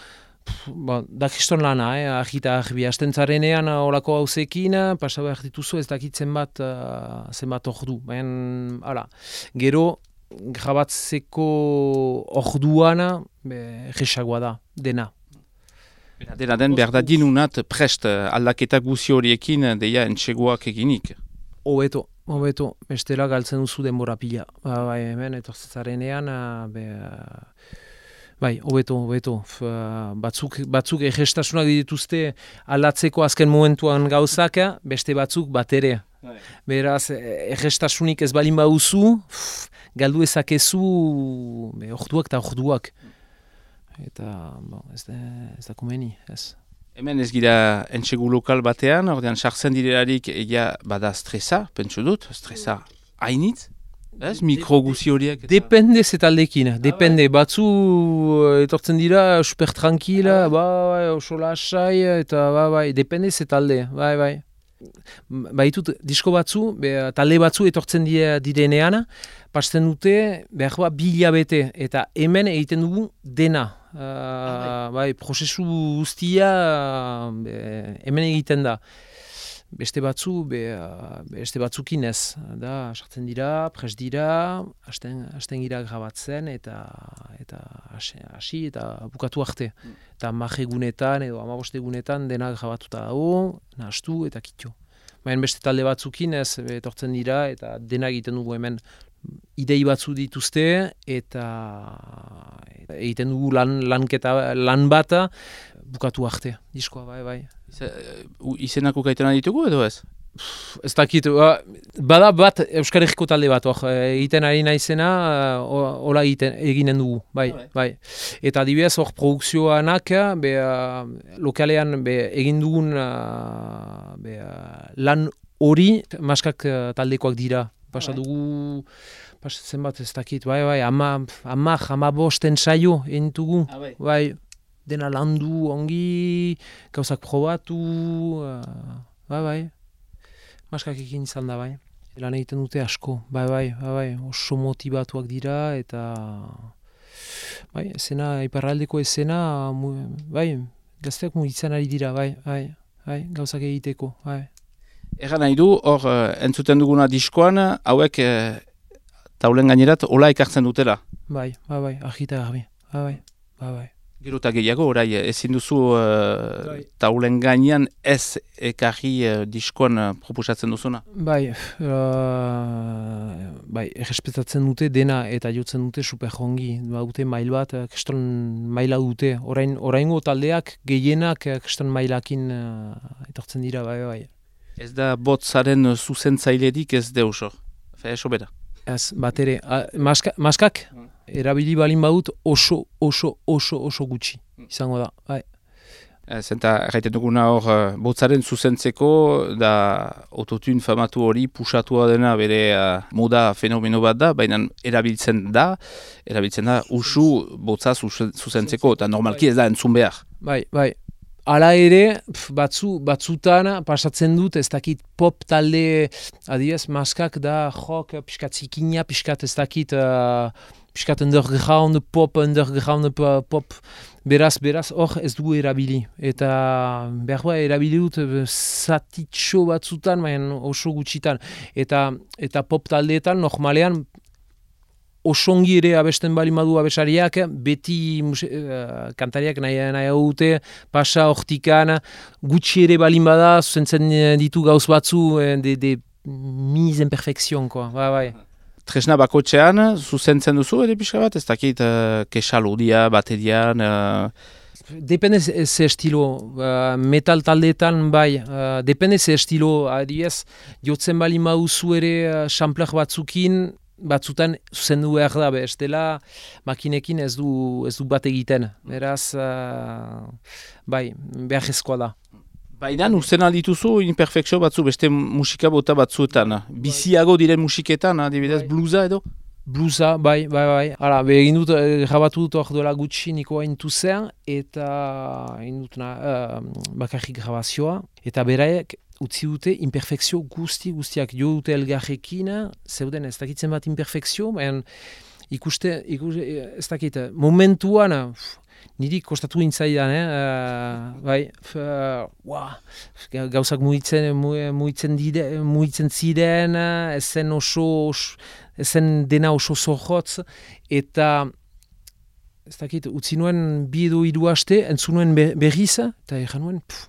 B: ba, da kriston lana, eh? ahita ahbi astentzarenean olako hauzekin, pasa behar dituzu ez dakitzen bat uh, zenbat ordu. Baina, hala, gero grabatzeko orduana, be, egesagoa da, dena.
A: Dena den behar da dinunat prest eh, aldaketa guzi horiekin eh, deia entxegoak eginik.
B: Hobeto, hobeto, bestela galtzen duzu denbora pila. Ba, bai, hemen, etortzarenean, uh, be, uh, bai, hobeto, hobeto. F, uh, batzuk, batzuk egestasunak dituzte aldatzeko azken momentuan gauzak, beste batzuk bat ere. Beraz, eh, egestasunik ez balin baduzu, pff, galdu ezakezu be, orduak eta orduak. Eta, bon, ez da, ez da komeni, ez.
A: Hemen ez gira entxegu lokal batean, ordean sartzen direlarik egia bada stresa, pentsu dut, stresa hainitz, ez, mikro guzi horiek. eta-
B: Depende ze taldekin, depende, batzu eh, etortzen dira super tranquila, ba, bai, oso lasai, eta ba, bai, depende ze talde, bai, bai. Baitut, disko batzu, be, talde batzu etortzen dira direnean, pasten dute, behar ba, bi hilabete, eta hemen egiten dugu dena. Uh, bai, prozesu guztia be, hemen egiten da. Beste batzu, be, uh, beste batzukin ez. Da, sartzen dira, pres dira, hasten, hasten gira grabatzen, eta eta hasi eta bukatu arte. Eta majegunetan edo amabostegunetan dena grabatuta dago, nahastu eta kitxo. Baina beste talde batzukin ez, etortzen dira, eta dena egiten dugu hemen idei batzu dituzte, eta egiten dugu lan, lanketa, lan bata, bukatu arte, diskoa, bai, bai.
A: Ize- u- Izenako gaitena ditugu edo ez?
B: Ez dakit, ba, bada bat Euskal Herriko talde bat, hor, eh, egiten ari naizena, eh, ho- hola egiten, eginen dugu, bai,
A: Bai.
B: bai. Eta adibidez hor produkzioanak, be, eh, lokalean be, egin dugun be, lan hori maskak taldekoak dira. Pasa
A: Bai.
B: dugu, pas, zenbat ez dakit, bai, bai, ama, ama, ama bosten saio egin dugu.
A: Ah, bai.
B: Bai, dena landu ongi, gauzak probatu, uh, bai, bai. Maskak ekin izan da, bai. Lan egiten dute asko, bai, bai, bai, bai. Oso motivatuak dira, eta... Bai, esena, iparraldeko esena, mu, bai, gazteak mugitzen ari dira, bai, bai, bai, gauzak egiteko, bai.
A: Egan nahi du, hor, eh, entzuten duguna diskoan, hauek eh, taulen gainerat ola ekartzen dutela.
B: Bai, bai, bai, argita garbi, bai, bai, bai, bai.
A: Gero eta gehiago, orai, eh, ezin duzu
B: Bai.
A: taulen gainean ez ekarri eh, diskoan eh, proposatzen duzuna.
B: Bai, uh, bai, errespetatzen dute dena eta jotzen dute super jongi. Ba, dute mail bat, kriston maila dute. Orain, oraingo taldeak gehienak eh, kriston mailakin uh, etortzen dira, bai, bai.
A: Ez da botzaren eh, zuzentzailerik ez deus hor. Fe, eso bera.
B: Ez, bat ere, maska, maskak erabili balin badut oso, oso, oso, oso gutxi izango da, bai.
A: Ez, eta erraiten duguna hor, eh, botzaren zuzentzeko, da autotune famatu hori pusatua dena bere eh, moda fenomeno bat da, baina erabiltzen da, erabiltzen da usu botza zuzen- zuzentzeko, eta normalki ez da entzun behar.
B: Bai, bai. Hala ere, pf, batzu, batzutan pasatzen dut, ez dakit pop talde, adibidez, maskak da rock, pixkat zikina, pixkat ez dakit, uh, pixkat underground pop, underground p- pop, beraz, beraz, hor ez dugu erabili. Eta behar ba, erabili dut eh, zatitxo batzutan, baina oso gutxitan. Eta, eta pop taldeetan, normalean, osongi ere abesten bali madu abesariak, beti muse, eh, kantariak nahi, nahi dute, pasa hortikan, gutxi ere balin bada, zuzentzen eh, ditu gauz batzu, eh, de, de mise en perfekzion, koa, bai, bai.
A: Tresna bakotxean, zuzentzen duzu ere pixka bat, ez dakit uh, kesalodia, baterian, uh,
B: Depende ze estilo, uh, metal taldeetan bai, uh, depende ze estilo, adibidez, jotzen bali mauzu ere uh, batzukin, batzutan zuzendu behar da, bestela makinekin ez du, ez du bat egiten. Beraz, uh, bai, behar da.
A: Baina, uzten aldituzu imperfekzio batzu beste musika bota batzuetan. Biziago diren musiketan, adibidez,
B: Bai.
A: bluza edo?
B: Blusa, bai, bai, bai. Hala, egin dut, eh, grabatu dut hor duela gutxi niko hain tuzean, eta egin dut na, uh, bakarrik grabazioa, eta beraiek utzi dute imperfekzio guzti guztiak jo dute elgarrekin, zeuden ez dakitzen bat imperfekzio, baina ikuste, ikuste, ez dakit, momentuan, pff, niri kostatu intzaidan, eh? uh, bai, f, uh, ga- gauzak mugitzen, mu- mugitzen, dide, mugitzen ziren, eh, ez zen oso, oso zen dena oso zorrotz, eta ez dakit, utzi nuen bi edo hiru aste, entzun nuen be- berriz, eta egan nuen, pff,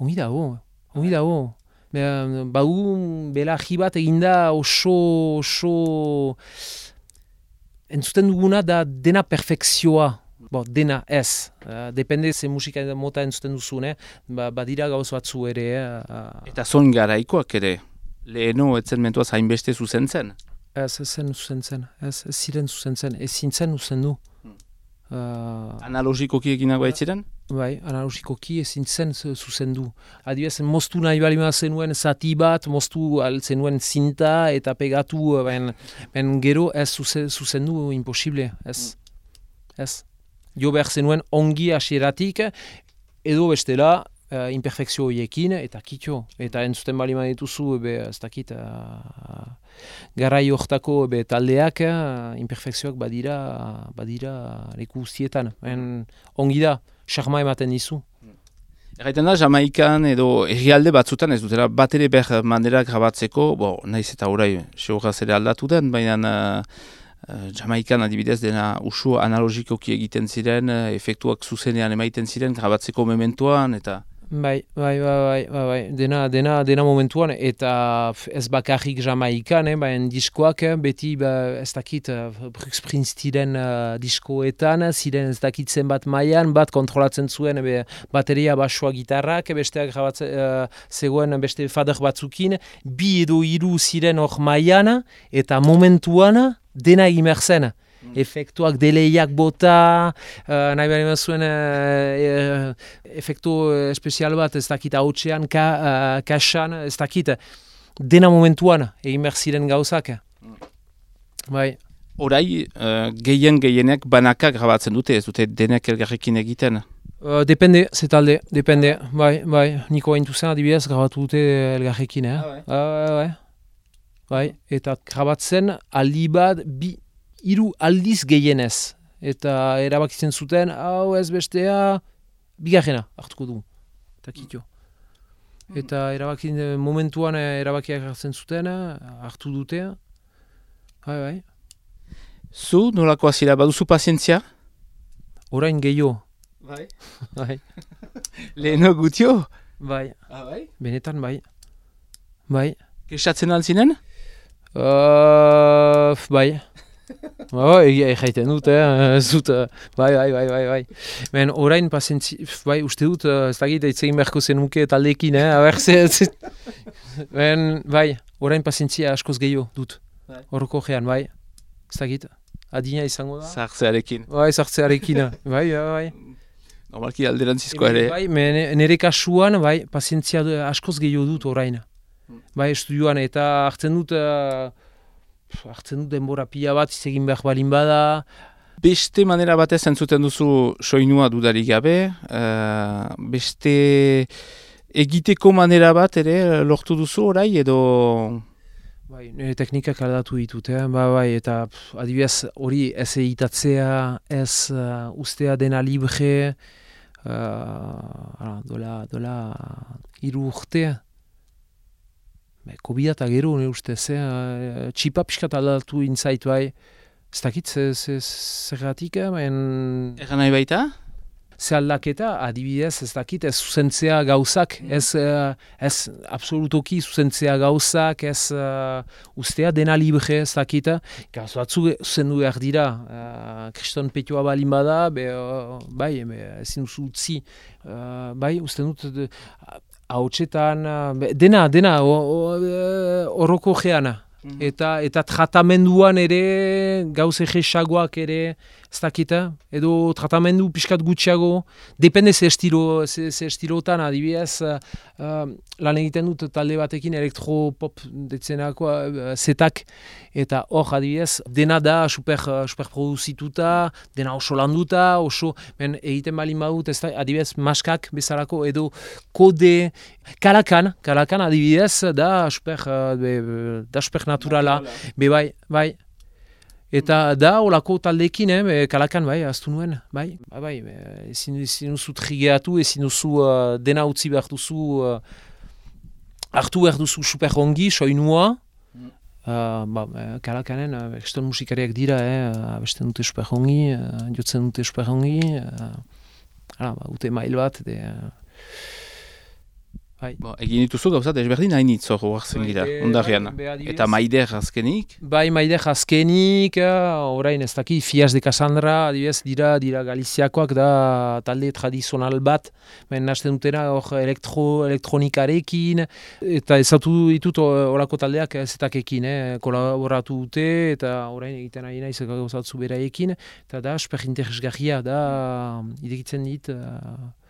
B: ongi dago, ongi dago. Be, bau belarri bat eginda oso, oso, entzuten duguna da dena perfekzioa. Bo, dena ez. Uh, depende ze musika mota entzuten duzun, eh? Ba, badira gauz batzu ere. Eh?
A: Eta zoin garaikoak ere, leheno etzen mentuaz hainbeste zuzentzen.
B: Ez, ez zen zuzentzen, ez, ez ziren zuzentzen, ez zintzen zuzendu. Uh,
A: Analogikoki eginak baitziren?
B: bai, analogikoki ezin zen zu- zuzendu. Adibidez, moztu nahi bali zenuen zati bat, moztu al zenuen zinta eta pegatu, ben, ben gero ez zuze, zuzendu imposible, ez. Ez. Jo behar zenuen ongi hasieratik, edo bestela, uh, imperfekzio horiekin, eta kitxo. Eta entzuten bali dituzu, be, ez dakit, uh, garai hortako be, taldeak, uh, imperfekzioak badira, badira leku guztietan. En, ongi da, charma ematen dizu.
A: Erraiten da, Jamaikan edo herrialde batzutan ez dutela bat ere behar manera grabatzeko, bo, naiz eta orai, seuraz ere aldatu den, baina uh, Jamaikan adibidez dena usu analogikoki egiten ziren, efektuak zuzenean emaiten ziren grabatzeko mementuan, eta...
B: Bai, bai, bai, bai, bai, bai. Dena, dena, dena momentuan, eta ez bakarrik Jamaikan, eh, baina diskoak eh, beti ba, ez dakit uh, Bruce Springsteen uh, diskoetan, ziren ez dakit zenbat mailan, bat kontrolatzen zuen be, bateria, basoa, gitarrak, besteak grabatzen uh, zegoen beste fader batzukin, bi edo hiru ziren hor mailan, eta momentuan dena egimer zen. Efektuak, deleiak bota, uh, nahi behar zuen uh, efektu eh, espezial bat, ez dakit hautsean, ka, uh, kasan, ez dakit, dena momentuan egin behar ziren gauzak. Bai,
A: Orai, uh, gehien gehienek banaka grabatzen dute, ez dute denek elgarrekin egiten.
B: uh, depende, zetalde, depende, bai, bai, niko haintu zen adibidez, grabatu dute elgarrekin, eh?
A: Ah, bai.
B: Ah, bai, bai, eta grabatzen aldi bat, bi, hiru aldiz gehienez. Eta erabakitzen zuten, hau ez bestea, bigarrena hartuko du. Eta kitio. Eta erabaki, momentuan eh, erabakiak hartzen zuten, eh, hartu dute. Bai, bai.
A: Zu, nolakoa zira, baduzu pazientzia?
B: Orain gehiago.
A: Bai. *laughs*
B: Bai,
A: Leheno gutio?
B: bai,
A: Ah, bai?
B: benetan bai. Bai.
A: Kesatzen alzinen?
B: Uh, bai. Bai, egia egiten dut, eh, *laughs* ez dut, eh, bai, bai, bai, bai, bai. Ben, orain pasentzi, bai, uste dut, eh, ez dakit, hitz egin beharko zenuke taldeekin, eh, aber, ze, *laughs* ze, ben, bai, orain pazientzia askoz gehiago dut.
A: Bai.
B: Horroko gean, bai, ez dakit, adina izango da.
A: Zartzearekin.
B: Bai, sartzearekin, *laughs* bai, bai, bai.
A: Normalki alderantzizkoa ere.
B: Bai, me, nire kasuan, bai, pazientzia askoz gehiago dut orain. Bai, estudioan, eta hartzen dut, eh, hartzen dut denbora pila bat, hitz egin behar balin bada,
A: Beste manera batez entzuten duzu soinua dudarik gabe, eh, beste egiteko manera bat ere eh, lortu duzu orai edo...
B: Bai, nire teknikak aldatu ditut, eh? ba, bai, eta pff, adibidez hori ez egitatzea, ez uh, ustea dena libre, uh, dola, dola hiru urte, Be, Covid eta gero, nire ustez, eh? txipa pixkat aldatu intzait, bai, ez dakit, ze- ze- zergatik, eh? baina
A: Egan nahi baita?
B: ze aldaketa, adibidez, ez dakit, ez zuzentzea gauzak, ez, eh, ez absolutoki zuzentzea gauzak, ez uh, ustea dena libre, ez dakit, gauz batzu zuzendu behar dira, uh, kriston petioa balin bada, be, uh, bai, be, ezin duzu utzi, uh, bai, usten dut, hautsetan, be, dena, dena, o- o- eh, horroko geana. Eta, eta tratamenduan ere, gauz egesagoak ere, ez dakita, edo tratamendu pixkat gutxiago, depende ze estilo, ze, ze estilotan, adibidez, uh, lan egiten dut talde batekin elektropop detzenako uh, zetak, eta hor adibidez, dena da super, uh, super produzituta, dena oso landuta, oso, ben egiten balin badut, ez da, adibidez, maskak bezalako, edo kode, kalakan, kalakan adibidez, da super, uh, be, da super naturala, be bai, bai, Eta da, olako taldeekin, eh, kalakan, bai, aztu nuen, bai, bai, bai, ezin, ezin duzu trigeatu, ezin duzu uh, dena utzi behar duzu, uh, hartu behar duzu super ongi, soinua, uh, ba, eh, kalakanen, uh, kriston musikariak dira, eh, uh, abesten dute super ongi, uh, jotzen dute super ongi, uh, hala, ba, ute mail bat, de, uh,
A: Bo, egin dituzu gauza desberdin hainitz hor gira,
B: Bai, bai, be, adibidez.
A: Eta maider azkenik.
B: Bai, maide azkenik, eh, orain ez daki, Fias de Cassandra, adibidez, dira, dira Galiziakoak da talde tradizional bat, ben nasten dutena hor elektro, elektronikarekin, eta ezatu ditut o- olako taldeak zetakekin, eh, kolaboratu dute, eta orain egiten ari naiz gauzatzu beraiekin, eta da, super interesgarria, da, idekitzen dit, eh,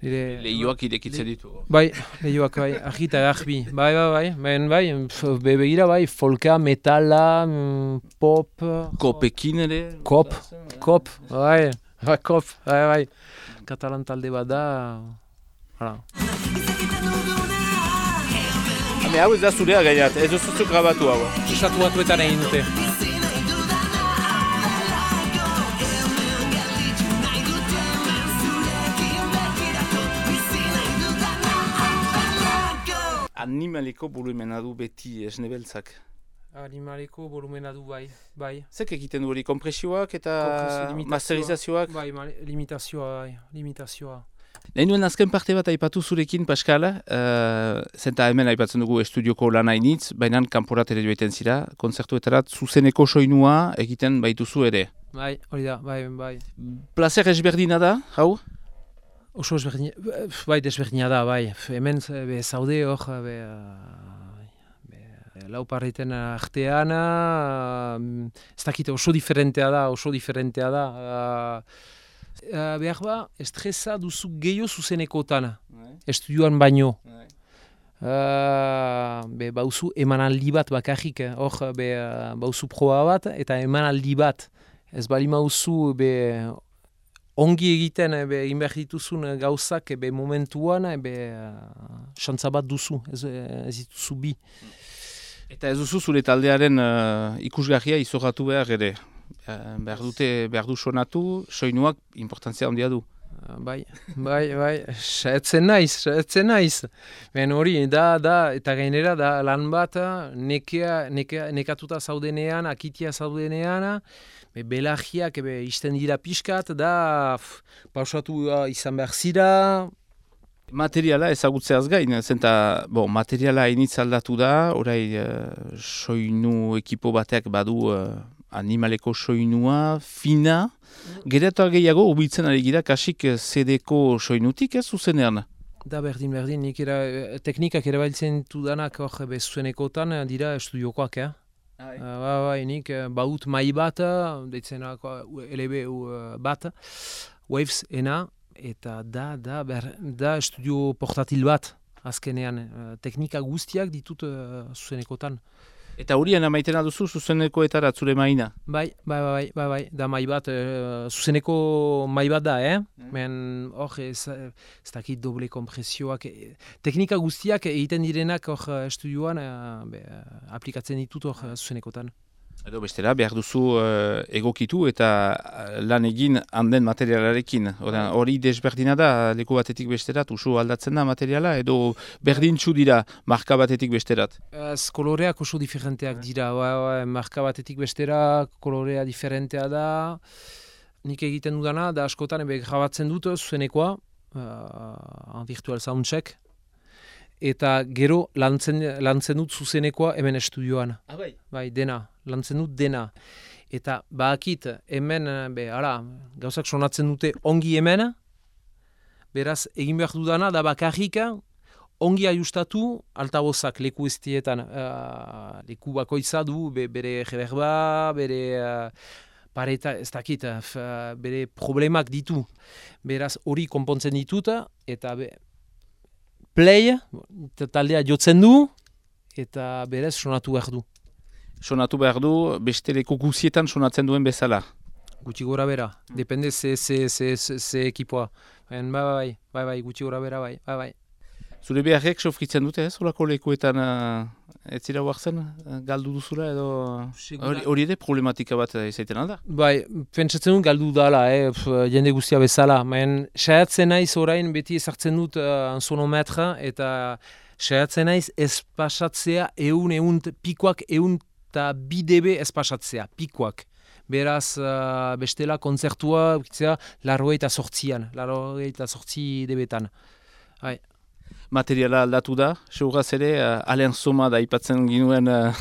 B: Nire,
A: Lehioak irekitzen ditu.
B: Bai, lehioak bai, argi eta garbi. Bai, bai, bai, ben, bai, pf, be, begira bai, folka, metala, mm, pop,
A: Kopekin ere?
B: kop, kop, bai, bai, kop, bai, bai. Katalan talde bat da, hala.
A: Hame hau ez da zurea gainat, ez duzuzu grabatu hau.
B: Estatu batuetan egin dute.
A: Animaliko burumena du beti esne beltzak.
B: Animaleko volumena du bai, bai.
A: Zek egiten du hori kompresioak eta masterizazioak?
B: Bai, ma- limitazioa, bai, limitazioa.
A: Nahi nuen azken parte bat aipatu zurekin, Pascal, uh, zenta hemen aipatzen dugu estudioko lan hainitz, baina kanporat ere joaiten zira, konzertuetarat zuzeneko soinua egiten baituzu ere.
B: Bai, hori da, bai, bai.
A: Plazer ezberdina da, hau?
B: Oso ezberdina, bai, desberdina da, bai. Hemen z- be, zaude hor, be, uh, be, lau parriten artean, ez dakit oso diferentea da, oso diferentea da. Uh, behar ba, estresa duzu gehiago zuzenekotan, estudioan baino. Uh, be, bauzu emanaldi bat bakarrik, eh. hor, be, bauzu proba bat, eta emanaldi bat. Ez bali mauzu, be, ongi egiten, eh, be, egin behar dituzun eh, gauzak, eh, be, momentuan, eh, be, uh, xantza bat duzu, ez, eh, ez dituzu bi.
A: Eta ez duzu zure taldearen uh, ikusgarria izoratu behar ere. Uh, behar dute, behar du sonatu, soinuak importantzia handia du.
B: Uh, bai, bai, bai, saetzen naiz, saetzen naiz. Ben hori, da, da, eta gainera, da, lan bat, nekea, nekea, nekatuta zaudenean, akitia zaudenean, be, belagiak be, izten dira pixkat, da, f, pausatu uh, izan behar zira,
A: Materiala ezagutzeaz gain, zenta bon, materiala hainitz aldatu da, orai uh, soinu ekipo batek badu uh, animaleko soinua, fina, gero eta gehiago ubiltzen ari gira kasik eh, CD-ko soinutik ez zuzenean.
B: Da berdin berdin, nik era, eh, teknikak erabiltzen dudanak hor be zuenekotan eh, dira estudiokoak, eh? Uh, ba, bai, nik eh, baut mai bat, eh, deitzenak uh, LB bat, Waves ena, eta da, da, ber, da estudio portatil bat, azkenean. eh, teknika guztiak ditut uh, zuzenekotan.
A: Eta horien amaiten duzu zuzenekoetara zure maina.
B: Bai, bai, bai, bai, bai, bai, da mai bat, eh, zuzeneko mai bat da, eh? Men, hor, ez, ez dakit doble kompresioak, eh, teknika guztiak egiten direnak hor eh, estudioan, eh, be, aplikatzen ditut hor eh, zuzenekotan.
A: Edo bestela, behar duzu eh, egokitu eta eh, lan egin handen materialarekin. Oda, Hori desberdina da, leku batetik besterat, usu aldatzen da materiala, edo berdintzu dira marka batetik besterat.
B: Ez koloreak oso diferenteak dira, ba, ba, marka batetik bestera kolorea diferentea da. Nik egiten dudana, da askotan ebe grabatzen dut zuzenekoa, uh, virtual soundcheck, eta gero lantzen, lantzen dut zuzenekoa hemen estudioan.
A: Abai.
B: Bai, dena, lantzen dut dena. Eta bakit hemen, eh, be, ara, gauzak sonatzen dute ongi hemen, beraz, egin behar dudana, da bakarrika, ongi ajustatu altabozak leku eztietan. Uh, leku bakoitza du, be, bere reverba, bere uh, pareta, ez dakit, uh, bere problemak ditu. Beraz, hori konpontzen ditut, eta be, play, taldea jotzen du, eta berez sonatu behar du.
A: Sonatu behar du, beste leku guzietan sonatzen duen bezala.
B: Gutxi gora bera, depende ze, ze, ze, ze, ze ekipoa. Bai, bai, bai, bai, gutxi gora bera, bai, bai, bai.
A: Zure beharrek sofritzen dute ez, olako lekuetan uh, ez zira huartzen, uh, galdu duzula edo... Hori ere problematika bat uh, izaiten alda.
B: Bai, pentsatzen dut galdu dala, eh, pf, jende guztia bezala. Baina, saiatzen naiz orain beti ezartzen dut uh, sonometra, eta saiatzen naiz ez pasatzea eun, eun, pikoak eun eta bi dB ez pasatzea, pikoak. Beraz, uh, bestela kontzertua, larroi eta sortzian, larroi eta sortzi debetan.
A: Materiala aldatu da, seuraz ere, uh, Alain Soma da ipatzen ginuen uh,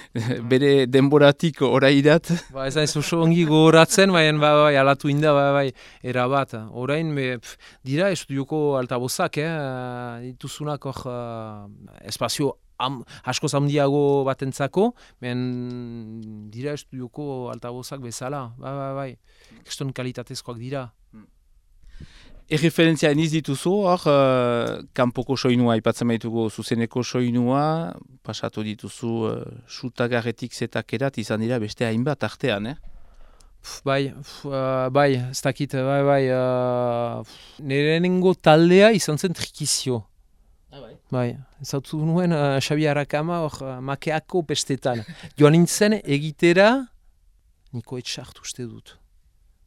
A: *laughs* bere denboratik oraidat.
B: Ba, ez naiz oso ongi gogoratzen, baina ba, bai, alatu inda, bai, bai, erabat. Orain, be, pf, dira estudioko altabozak, eh? dituzunak hor uh, espazio am, askoz handiago batentzako, men dira estudioko altabozak bezala, bai, bai, bai, keston kalitatezkoak dira.
A: Erreferentzia eniz dituzu, hor, uh, kanpoko soinua ipatzen baitugu zuzeneko soinua, pasatu dituzu uh, sutagarretik zetakerat izan dira beste hainbat artean, eh?
B: Pf, bai, pf, uh, bai, ez dakit, bai, bai, uh, nirenengo taldea izan zen trikizio. Bai, zautu nuen uh, Xabi Arakama hor uh, makeako bestetan. Joan nintzen egitera, niko etxart uste dut.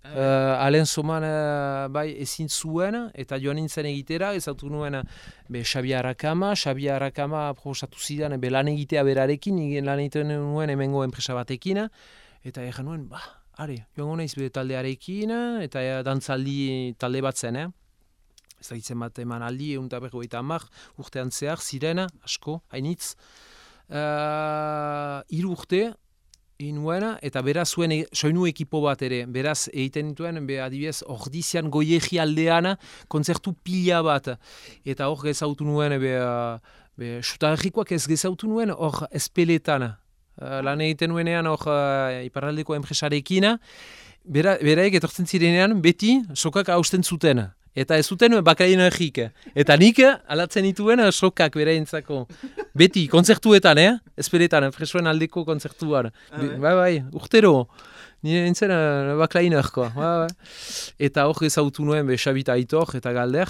B: Uh, Alen soman uh, bai ezin zuen eta joan nintzen egitera, ezautu nuen uh, be Xabi Arakama, Xabi Arakama proposatu zidan be lan egitea berarekin, lan egiten nuen hemengo enpresa batekin, eta egan nuen, ba, are, joango naiz be taldearekin, eta uh, dantzaldi talde bat zen, eh? ez dakitzen bat eman aldi, egun eta urtean zehar, ziren, asko, hainitz. Uh, hiru urte, inuena, eta beraz zuen e, soinu ekipo bat ere, beraz egiten dituen, be adibidez, ordizian goiegi aldean, kontzertu pila bat, eta hor gezautu nuen, be, be sutarrikoak ez gezautu nuen, hor espeletan, lan egiten nuenean, hor iparraldeko enpresarekin, bera, beraek etortzen zirenean, beti, sokak hausten zuten. Eta ez zuten bakain egik. Eta nik alatzen dituen sokak bereintzako. Beti, kontzertuetan, eh? Ezperetan, fresoen aldeko kontzertuan. Be- Bai, bai, urtero. Nire nintzen uh, bakain egikoa. Bai, bai. Eta hor ezautu nuen be Xabita Aitor eta Galder.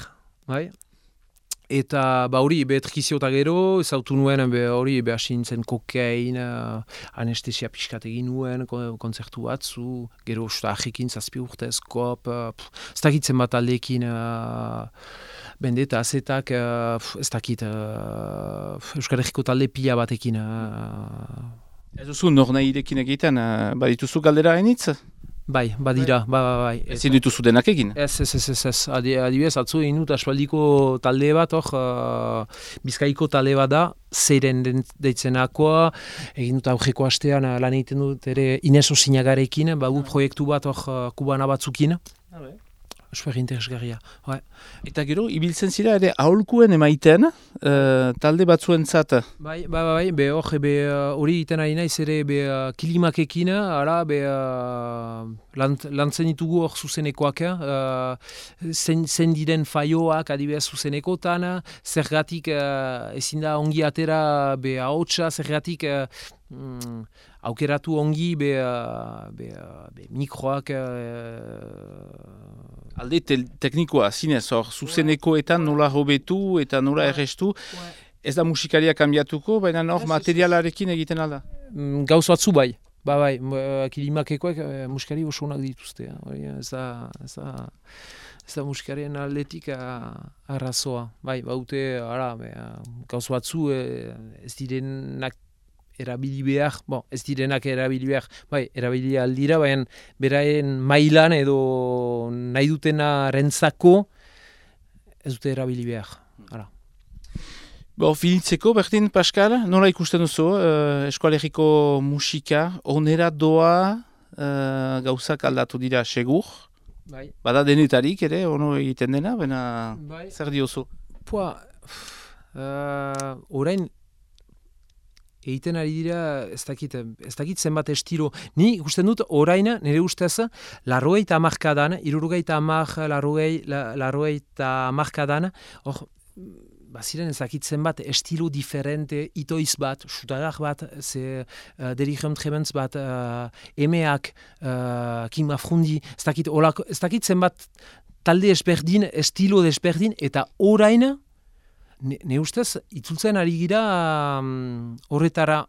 B: Bai. Eta ba hori, be trikizio eta gero, ezautu nuen, be hori, be hasi nintzen kokain, anestesia pixkat egin nuen, ko- kontzertu batzu, gero usta ajekin zazpi urtez, kop, ez dakitzen bat aldekin, uh, bendeta azetak, ez dakit, uh, pff, Euskal Herriko talde pila batekin.
A: Ez duzu nor nahi irekin egiten, badituzu galdera hainitz?
B: Bai, badira, bai, bai, bai.
A: Ezin dituzu denak egin.
B: Ez, ez, ez, ez, ez. Adi, adibidez, atzu egin dut aspaldiko talde bat, hor, uh, bizkaiko talde bat da, zeiren deitzenakoa, egin dut aurreko astean uh, lan egiten dut ere Ineso Sinagarekin, bagu proiektu bat hor uh, kubana batzukin. Super interesgarria. Bai.
A: Eta gero, ibiltzen zira ere aholkuen emaiten, uh, talde batzuentzat.
B: Bai, bai, bai, be hor, be uh, hori egiten ari naiz ere be uh, kilimakekin, ara, be uh, lant, lantzen ditugu hor zuzenekoak, uh, zen, zen diren faioak adibidez zuzenekotan, zergatik uh, ezin da ongi atera be ahotsa, zergatik uh, mm, aukeratu ongi be, uh, be, uh, be mikroak uh,
A: Alde tel- teknikoa, zinez, hor, zuzenekoetan nola hobetu eta nola errestu. Ez da musikaria kanbiatuko, baina hor materialarekin egiten alda.
B: Mm, gauz batzu bai. Ba, bai, m- eh, kilimakekoak eh, musikari oso onak dituzte. eh. Hori, ez da, ez da, ez da musikarien aldetik arrazoa. Bai, baute, ara, be, gauz batzu eh, ez direnak erabili behar, bon, ez direnak erabili behar, bai, erabili aldira, baina beraien mailan edo nahi dutena rentzako ez dute erabili behar. Ara.
A: Bo, finitzeko, berdin, Pascal, nola ikusten duzu, uh, eskualeriko musika, onera doa uh, gauzak aldatu dira segur,
B: Bai.
A: bada denetarik ere, ono egiten dena, baina
B: Bai.
A: zer diozu?
B: Pua, uh, orain egiten ari dira, ez dakit, ez dakit zenbat estilo. Ni ikusten dut orain, nire ustez, larrogei eta amarkadan, irurogei eta amar, larrogei, la- larrogei eta amarkadan, hor, baziren ez dakit zenbat estilo diferente, itoiz bat, sutarak bat, ze uh, Derichem Trebentz bat, uh, emeak, uh, Kim Afrundi, ez dakit, olako, ez dakit zenbat talde ezberdin, estilo desberdin, eta orain, ne, ne ustez, itzultzen ari gira mm, horretara,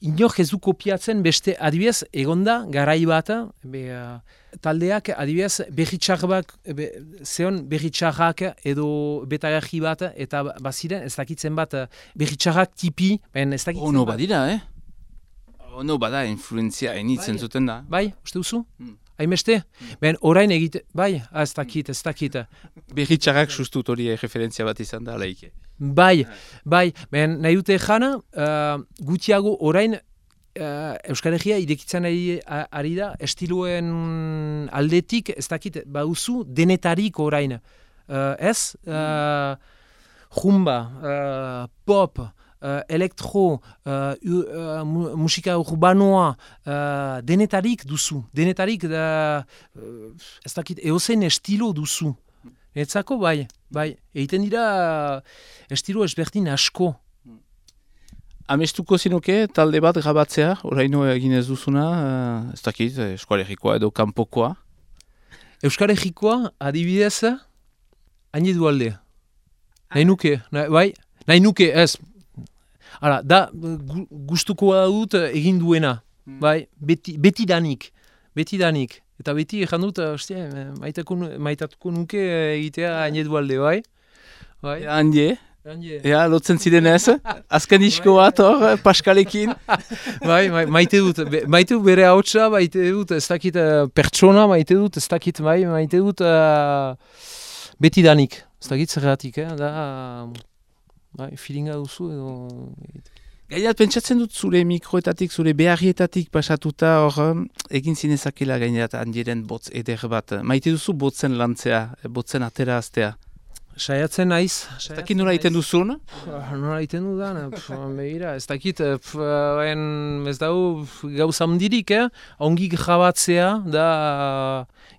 B: inok ez du kopiatzen beste adibidez egonda garai bat be, uh, taldeak adibidez berritxar bat be, zeon berritxarrak edo betagarri bat eta ba- baziren ez dakitzen bat uh, berritxarrak tipi ben ez dakitzen
A: Ono badira, eh? Ono bada, influenzia enitzen
B: Bai.
A: zuten da.
B: bai uste duzu
A: Mm.
B: hainbeste ben orain egite bai ah, ez dakit ez dakit
A: Berritxarrak sustut hori referentzia bat izan da, laike.
B: Bai, bai, ben nahi dute jana, uh, gutxiago orain uh, Euskal Herria irekitzen ari, ari da, estiloen aldetik, ez dakit, bauzu, denetarik orain. Uh, ez, uh, jumba, uh, pop, uh, elektro, uh, uh, mu- musika urbanoa, uh, denetarik duzu. Denetarik, da, uh, ez dakit, eozen estilo duzu. Etzako bai, bai. Egiten dira estilo ezberdin asko.
A: Amestuko zinuke talde bat grabatzea, oraino egin ez duzuna, uh, ez dakit, eh, eskualerikoa edo kanpokoa.
B: Euskal Herrikoa adibidez, hain edu aldea. Nahi nuke, nahi, bai, nahi nuke, ez. Hala, da, gu, gustukoa dut egin duena, bai, beti, beti danik, beti danik. Eta beti ejan dut, ostia, maitako, nu- maitatuko nuke egitea hain edu alde, bai. Bai,
A: Ja, handi,
B: Handi-
A: ja, lotzen ziren ez, *laughs* azken disko bat hor, Paskalekin. *laughs*
B: bai, bai, maite dut, be, maite dut bere hautsa, maite dut, ez dakit eh, pertsona, maite dut, ez dakit, bai, maite dut eh, beti danik, ez dakit zergatik, eh, da, bai, feelinga duzu edo...
A: Gainat, pentsatzen dut zure mikroetatik, zure beharrietatik pasatuta hor, egin zinezakela gainat handiren botz eder bat. Maite duzu botzen lantzea, botzen atera aztea.
B: Saiatzen naiz.
A: Ez dakit nola egiten duzun?
B: Ah, Nola egiten dudan, pf, begira, ez dakit, eh, ez dau gauz handirik, eh? ongi grabatzea, da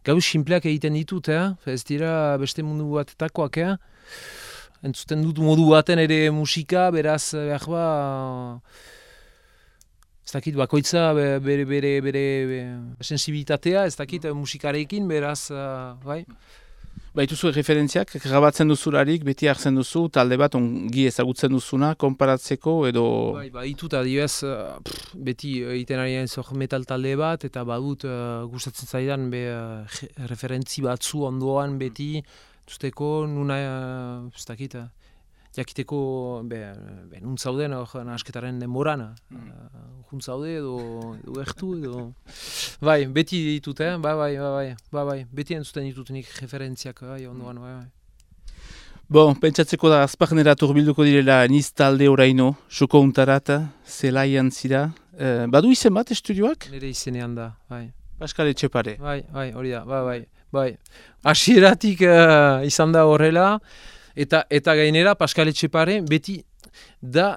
B: gauz simpleak egiten ditut, eh? ez dira beste mundu batetakoak, eh? Entzuten dut modu baten ere musika, beraz, eh, behar ba, ez dakit, bakoitza be- bere, bere, bere, bere sensibilitatea, ez dakit, eh, musikarekin, beraz, eh, bai,
A: Baituzu referentziak, grabatzen duzularik, beti hartzen duzu, talde bat ongi ezagutzen duzuna, konparatzeko edo...
B: Bai, ba, itut adibidez, uh, pff, beti egiten ari metal talde bat, eta badut uh, gustatzen zaidan be, uh, referentzi batzu ondoan beti, duzteko nuna, uh, ez dakit, uh, jakiteko, be, be nun zauden hor nasketaren denboran, uh, jun zaude edo, edo ertu edo... Bai, beti ditut, eh? bai, bai, bai, bai, bai, bai, beti entzuten ditut nik referentziak, bai, ondoan, bai, bai.
A: Bon, pentsatzeko da azpagnera turbilduko direla niz talde oraino, xoko untarat, zelaian zira. Eh, badu izen bat estudioak?
B: Nire izenean da, bai.
A: Pascal Etxepare.
B: Bai, bai, hori da, bai, bai, bai. Hasieratik eh, izan da horrela, eta eta gainera Pascal Etxepare beti da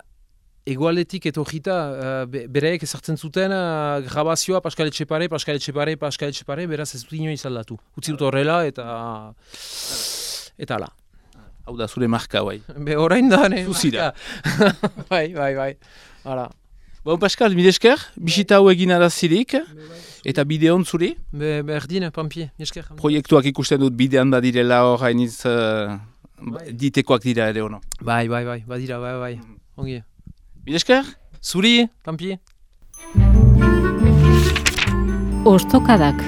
B: egualetik etorrita uh, be, bereek ezartzen zuten uh, grabazioa Pascal Etxepare, Pascal Etxepare, Pascal Etxepare, beraz ez dut inoiz aldatu. Utzi dut horrela eta eta ala.
A: Hau da zure marka, bai.
B: Be orain da, ne?
A: Zuzira. *laughs*
B: bai, bai, bai. Hala.
A: Bon, Pascal, mil esker, bisita hau egin arazirik, eta bideon zuri.
B: Be, berdin, pampie, esker.
A: Proiektuak ikusten dut bidean badirela hor hainiz uh, ditekoak dira ere ono.
B: Bai, bai, bai, badira, bai, bai. Ongi.
A: Mil esker?
B: Zuri, pampie.
F: Ostokadak